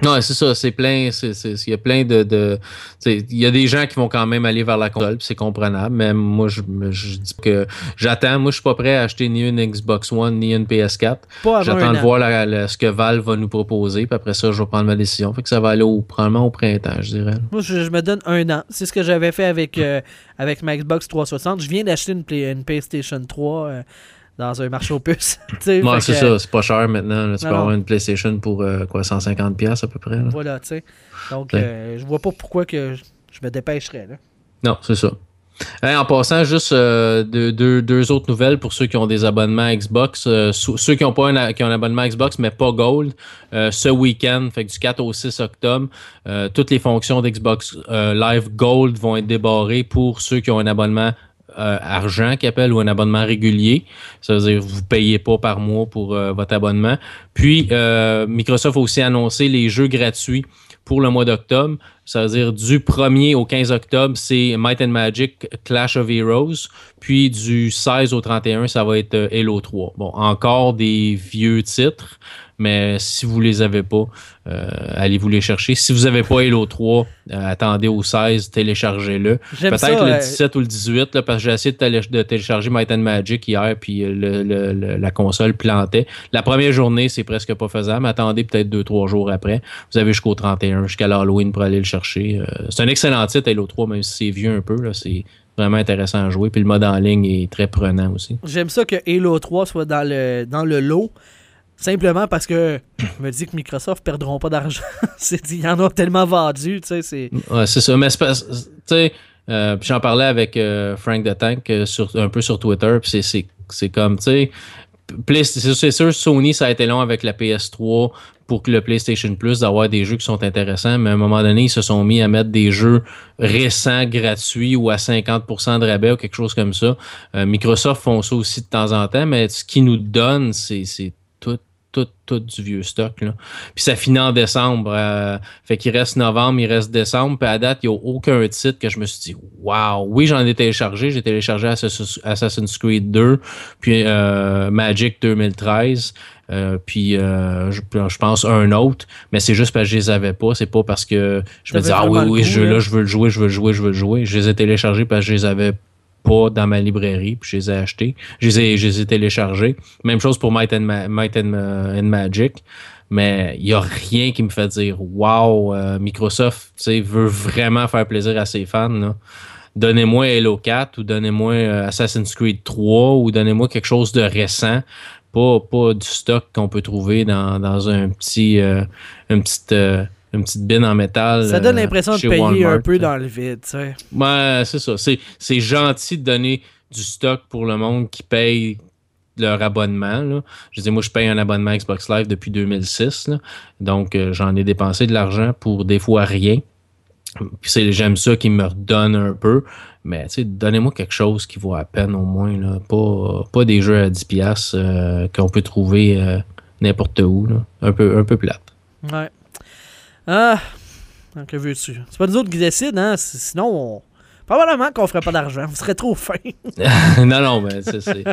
Non, c'est ça, c'est plein, il y a plein de, il y a des gens qui vont quand même aller vers la console, puis c'est comprenable, mais moi, je, dis que j'attends, moi, je suis pas prêt à acheter ni une Xbox One, ni une PS4. Pas avant J'attends de voir la- la- ce que Valve va nous proposer, puis après ça, je vais prendre ma décision. Fait que ça va aller au, probablement au printemps, je dirais. Moi, je, je me donne un an. C'est ce que j'avais fait avec, euh, avec ma Xbox 360. Je viens d'acheter une, Play- une PlayStation 3 euh, dans un marché aux puces. Ouais, c'est ça, c'est pas cher maintenant. là. Tu Non, peux avoir une PlayStation pour euh, quoi, 150$ piastres à peu près. là. Voilà, tu sais. Donc, euh, je vois pas pourquoi que je, me dépêcherais. Là. Non, c'est ça. Hey, en passant, juste euh, deux, deux- deux autres nouvelles pour ceux qui ont des abonnements Xbox. Euh, sou- ceux qui ont pas un, qui ont un abonnement Xbox, mais pas Gold, euh, ce week-end, fait que du 4 au 6 octobre, toutes les fonctions d'Xbox Live Gold vont être débarrées pour ceux qui ont un abonnement euh, argent qui appelle ou un abonnement régulier. Ça veut dire que vous ne payez pas par mois pour euh, votre abonnement. Puis, euh, Microsoft a aussi annoncé les jeux gratuits pour le mois d'octobre. Ça veut dire du 1er au 15 octobre, c'est Might and Magic Clash of Heroes. Puis du 16 au 31, ça va être Halo 3. Bon, encore des vieux titres, mais si vous les avez pas, euh, allez vous les chercher. Si vous n'avez pas Halo 3, euh, attendez au 16, téléchargez-le. J'aime Peut-être le euh, 17 ou le 18, là, parce que j'ai essayé de, télé- de télécharger Might and Magic hier, puis le- le- le- la console plantait. La première journée, c'est presque pas faisable. Attendez peut-être 2-3 jours après. Vous avez jusqu'au 31, jusqu'à l'Halloween pour aller le chercher. Euh, c'est un excellent titre, Halo 3, même si c'est vieux un peu. C'est vraiment intéressant à jouer. Puis le mode en ligne est très prenant aussi. J'aime ça que Halo 3 soit dans le, dans le lot. Simplement parce que je me dis que Microsoft perdront pas d'argent. C'est dit, ils en ont tellement vendu, tu sais, c'est... Ouais, c'est ça. Mais tu sais, euh, j'en parlais avec euh, Frank the Tank euh, sur, un peu sur Twitter. C'est- c'est comme, tu sais, c'est sûr- Sony, ça a été long avec la PS3 pour que le PlayStation Plus d'avoir des jeux qui sont intéressants, mais à un moment donné, ils se sont mis à mettre des jeux récents, gratuits ou à 50% de rabais ou quelque chose comme ça. Microsoft font ça aussi de temps en temps, mais ce qu'ils nous donnent, c'est tout, tout, du vieux stock. Là. Puis ça finit en décembre. euh, fait qu'il reste novembre, il reste décembre. Puis à date, il n'y a aucun titre que je me suis dit, waouh, oui, j'en ai téléchargé. J'ai téléchargé Assassin's Creed 2, puis euh, Magic 2013. Euh, puis je, je pense un autre, mais c'est juste parce que je les avais pas. C'est pas parce que je me disais ah oui, oui, goût, je, là. là, je veux le jouer, je veux le jouer, je veux le jouer. Je les ai téléchargés parce que je les avais dans ma librairie, puis je les ai achetés. Je les ai, téléchargés. Même chose pour Might and, Magic. Mais il n'y a rien qui me fait dire Wow, euh, Microsoft veut vraiment faire plaisir à ses fans. Donnez-moi Halo 4 ou donnez-moi euh, Assassin's Creed 3 ou donnez-moi quelque chose de récent. Pas, du stock qu'on peut trouver dans, un petit, euh, une, petite, une petite bin en métal. Ça donne euh, l'impression de payer un peu dans le vide, tu sais. Ouais, c'est ça. C'est, c'est gentil de donner du stock pour le monde qui paye leur abonnement. Là. Je dis, moi, je paye un abonnement Xbox Live depuis 2006. là. Donc, euh, j'en ai dépensé de l'argent pour des fois rien. Puis c'est, j'aime ça qu'ils me redonnent un peu. Mais, tu sais, donnez-moi quelque chose qui vaut à peine au moins. Là. Pas, pas des jeux à 10$ piastres, euh, qu'on peut trouver euh, n'importe où. Là. Un, peu, un peu plate. Ouais. Ah, que veux-tu? C'est pas nous autres qui décident, hein? Sinon, on... probablement qu'on ferait pas d'argent. Vous serez trop fin. non, non, mais c'est.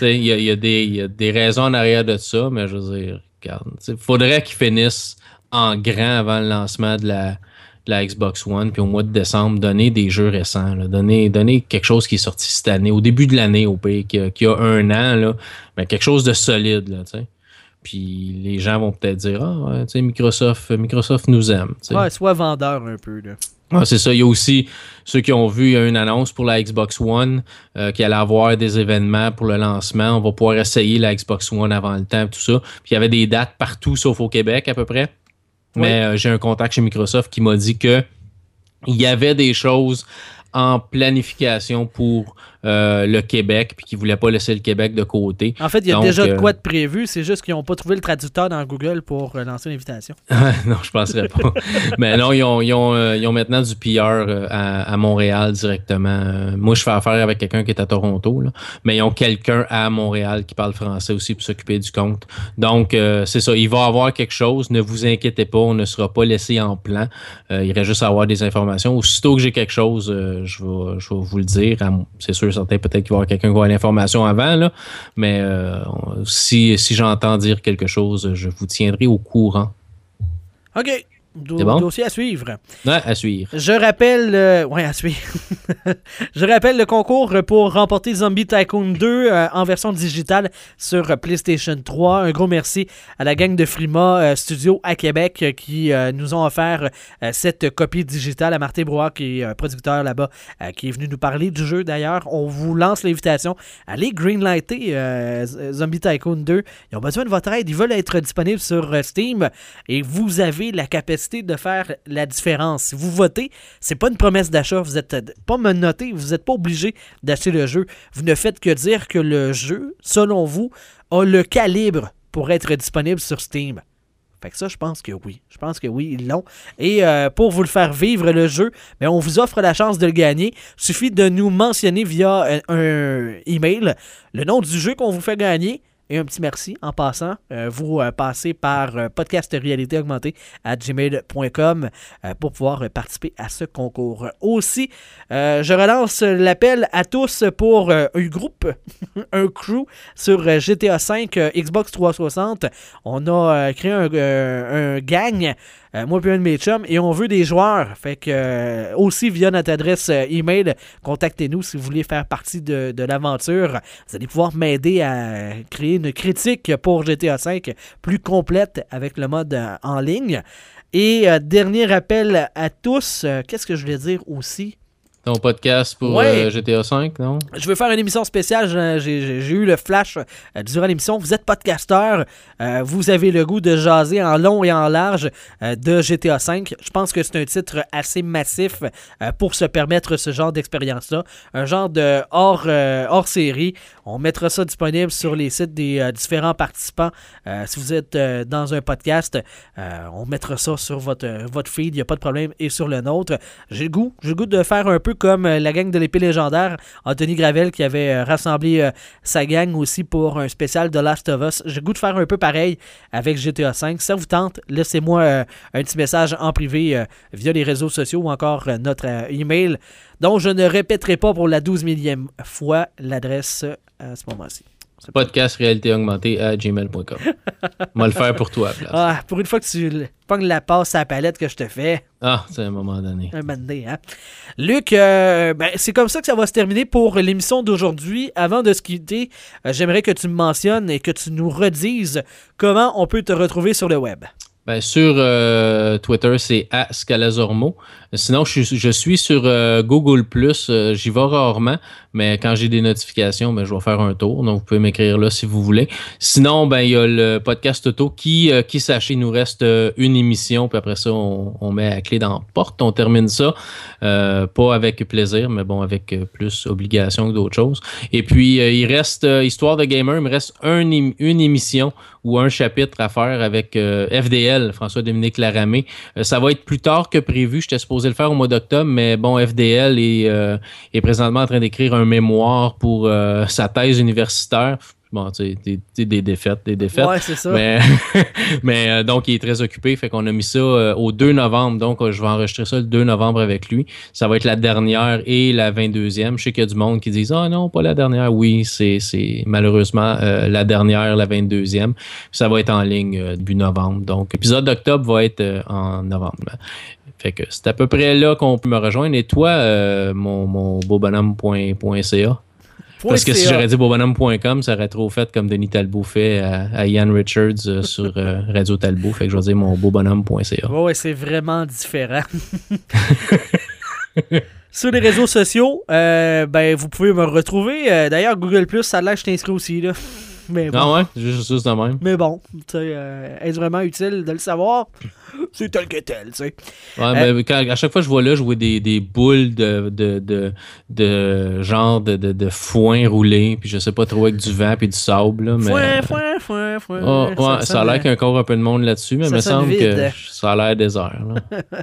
Il y y a des- raisons en arrière de ça, mais je veux dire, regarde. Il faudrait qu'ils finissent en grand avant le lancement de la, de la Xbox One, puis au mois de décembre, donner des jeux récents. donner, donner quelque chose qui est sorti cette année, au début de l'année, au pays, qui a, qui a un an, là, mais quelque chose de solide. Tu sais. Puis les gens vont peut-être dire Ah, tu sais, Microsoft, Microsoft nous aime. Ouais, sois vendeur un peu, là. Ah, c'est ça. Il y a aussi ceux qui ont vu, il y a une annonce pour la Xbox One euh, qui allait avoir des événements pour le lancement. On va pouvoir essayer la Xbox One avant le temps, tout ça. Puis il y avait des dates partout sauf au Québec à peu près. Mais euh, j'ai un contact chez Microsoft qui m'a dit que il y avait des choses en planification pour euh, le Québec, puis qui ne voulait pas laisser le Québec de côté. En fait, il y a Donc, déjà de euh, quoi de prévu. C'est juste qu'ils n'ont pas trouvé le traducteur dans Google pour euh, lancer l'invitation. non, je penserais pas. Mais non, ils ont, ils ont, ils ont maintenant du PR à, à Montréal directement. Moi, je fais affaire avec quelqu'un qui est à Toronto, là. mais ils ont quelqu'un à Montréal qui parle français aussi pour s'occuper du compte. Donc, euh, c'est ça. Il va y avoir quelque chose. Ne vous inquiétez pas, on ne sera pas laissé en plan. Euh, il reste juste à avoir des informations. Aussitôt que j'ai quelque chose, euh, je, vais, je vais vous le dire. C'est sûr, certain, peut-être qu'il va y avoir quelqu'un qui va l'information avant, mais euh, si, si j'entends dire quelque chose, je vous tiendrai au courant. OK. Do- C'est bon? Dossier à suivre. Ouais, à suivre. Je rappelle. euh, ouais, à suivre. Je rappelle le concours pour remporter Zombie Tycoon 2 euh, en version digitale sur PlayStation 3. Un gros merci à la gang de Frima euh, Studio à Québec qui nous ont offert cette copie digitale à Martin Brouard, qui est euh, producteur là-bas, qui est venu nous parler du jeu d'ailleurs. On vous lance l'invitation. Allez greenlighter Zombie Tycoon 2. Ils ont besoin de votre aide. Ils veulent être disponibles sur Steam et vous avez la capacité de faire la différence. Si vous votez, c'est pas une promesse d'achat. Vous êtes euh, pas menotté, vous n'êtes pas obligé d'acheter le jeu. Vous ne faites que dire que le jeu, selon vous, a le calibre pour être disponible sur Steam. Fait que ça, je pense que oui. Je pense que oui, ils l'ont. Et euh, pour vous le faire vivre, le jeu, ben, on vous offre la chance de le gagner. suffit de nous mentionner via un, un email le nom du jeu qu'on vous fait gagner. Et un petit merci en passant. Euh, vous euh, passez par euh, podcast réalité augmentée à gmail.com pour pouvoir participer à ce concours. Aussi, je relance l'appel à tous pour un groupe, un crew sur GTA V euh, Xbox 360. On a créé un, un gang, euh, moi et un de mes chums, et on veut des joueurs. Fait que euh, aussi via notre adresse euh, email, contactez-nous si vous voulez faire partie de, de l'aventure. Vous allez pouvoir m'aider à créer une critique pour GTA V plus complète avec le mode en ligne. Et dernier appel à tous, qu'est-ce que je voulais dire aussi? Ton podcast pour Ouais. euh, GTA V, non? Je veux faire une émission spéciale. J'ai eu le flash euh, durant l'émission. Vous êtes podcasteur. euh, vous avez le goût de jaser en long et en large de GTA V. Je pense que c'est un titre assez massif pour se permettre ce genre d'expérience-là. Un genre de hors, hors série. On mettra ça disponible sur les sites des différents participants. Si vous êtes dans un podcast, on mettra ça sur votre, votre feed. Il n'y a pas de problème. Et sur le nôtre. J'ai le goût. J'ai le goût de faire un peu comme euh, la gang de l'épée légendaire, Anthony Gravel qui avait euh, rassemblé euh, sa gang aussi pour un spécial de Last of Us. J'ai goût de faire un peu pareil avec GTA V. Ça vous tente, laissez-moi un petit message en privé via les réseaux sociaux ou encore notre email, dont je ne répéterai pas pour la 12 millième fois l'adresse à ce moment-ci. Podcast réalité augmentée à gmail.com. On va le faire pour toi à la place. Ah, pour une fois que tu pognes la passe à la palette que je te fais, Ah, c'est un moment donné. un moment donné, hein. Luc, euh, ben, c'est comme ça que ça va se terminer pour l'émission d'aujourd'hui. Avant de se quitter, euh, j'aimerais que tu me mentionnes et que tu nous redises comment on peut te retrouver sur le web. Ben, sur euh, Twitter, c'est à Scalazormo. Sinon, je suis, sur euh, Google euh, J'y vais rarement, mais quand j'ai des notifications, ben, je vais faire un tour. Donc, vous pouvez m'écrire là si vous voulez. Sinon, ben, il y a le podcast auto qui, qui sachez, il nous reste une émission, puis après ça, on, met la clé dans la porte. On termine ça. Pas avec plaisir, mais bon, avec plus obligation que d'autres choses. Et puis, il reste, Histoire de Gamer, il me reste une émission ou un chapitre à faire avec euh, François-Dominique Laramé. Euh, ça va être plus tard que prévu. J'étais supposé le faire au mois d'octobre, mais bon, FDL est, euh, est présentement en train d'écrire un mémoire pour euh, sa thèse universitaire. Bon, tu sais, des, défaites, des défaites. Ouais, c'est ça. Mais, mais euh, donc, il est très occupé. Fait qu'on a mis ça euh, au 2 novembre. Donc, euh, je vais enregistrer ça le 2 novembre avec lui. Ça va être la dernière et la 22e. Je sais qu'il y a du monde qui disent Ah non, pas la dernière. Oui, c'est malheureusement la dernière, la 22e. Ça va être en ligne début novembre. Donc, l'épisode d'octobre va être en novembre. Fait que c'est à peu près là qu'on peut me rejoindre. Et toi, mon, mon beau bonhomme.ca. Parce que si j'aurais dit beaubonhomme.com, ça aurait trop fait comme Denis Talbot fait à, à Ian Richards euh, sur euh, Radio Talbot. Fait que je vais dire mon beaubonhomme.ca. Ouais, ouais, c'est vraiment différent. Sur les réseaux sociaux, euh, ben, vous pouvez me retrouver. D'ailleurs, Google Plus, ça que je t'inscris aussi. Là. Mais bon, Ah ouais? Juste juste de même. mais bon est-ce vraiment utile de le savoir? C'est tel que tel, tu sais. Ouais, mais quand- à chaque fois que je vois là, je vois des, des boules de, de, de, de genre de, de, foin roulé, puis je sais pas trop avec du vent puis du sable. Là, mais... Foin, foin, foin, foin. Ouais, ça, a l'air qu'il y a encore un peu de monde là-dessus, mais il me semble vide. que ça a l'air désert. Là.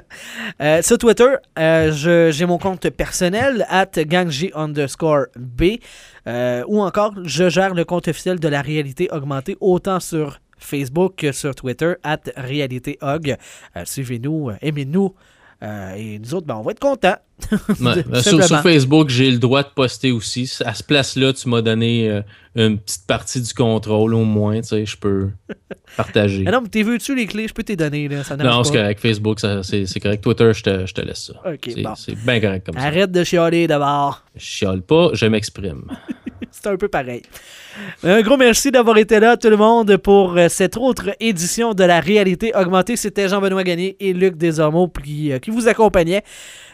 Euh, sur Twitter, euh, j'ai mon compte personnel, at gangji underscore B, euh, ou encore, je gère le compte officiel de la réalité augmentée, autant sur Facebook que sur Twitter, at réalitéog. Euh, Suivez-nous, euh, aimez-nous, euh, et nous autres, ben, on va être contents. Ouais, ben, sur. Facebook, j'ai le droit de poster aussi. À ce place-là, tu m'as donné euh, une petite partie du contrôle au moins. Tu sais, je peux partager. Ah non, mais t'es veux-tu les clés? Je peux t'es donner, là, ça Non, c'est correct. Facebook, c'est correct. Twitter, je te, je te laisse ça. C'est bon. bien correct comme ça. Arrête de chialer d'abord. Je chiale pas, je m'exprime. C'est un peu pareil. Un gros merci d'avoir été là, tout le monde, pour euh, cette autre édition de la réalité augmentée. C'était Jean-Benoît Gagné et Luc Desormeaux qui, euh, qui vous accompagnaient.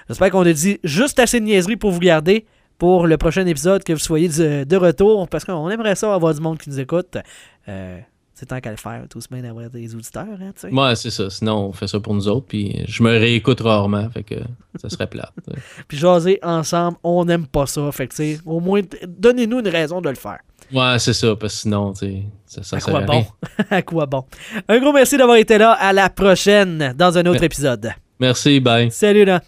J'espère qu'on a dit juste assez de niaiseries pour vous garder pour le prochain épisode, que vous soyez de, de retour, parce qu'on aimerait ça avoir du monde qui nous écoute. Euh, c'est tant qu'à le faire, tout semaine d'avoir des auditeurs, hein, tu sais. Ouais, c'est ça. Sinon, on fait ça pour nous autres. Puis je me réécoute rarement. Fait que ça serait plate. Puis jaser ensemble, on n'aime pas ça. Fait que, tu sais, au moins, donnez-nous une raison de le faire. Ouais, c'est ça. Parce que sinon, tu sais, ça, ça À quoi bon? rien. à quoi bon? Un gros merci d'avoir été là. À la prochaine dans un autre épisode. Merci, bye. Salut là!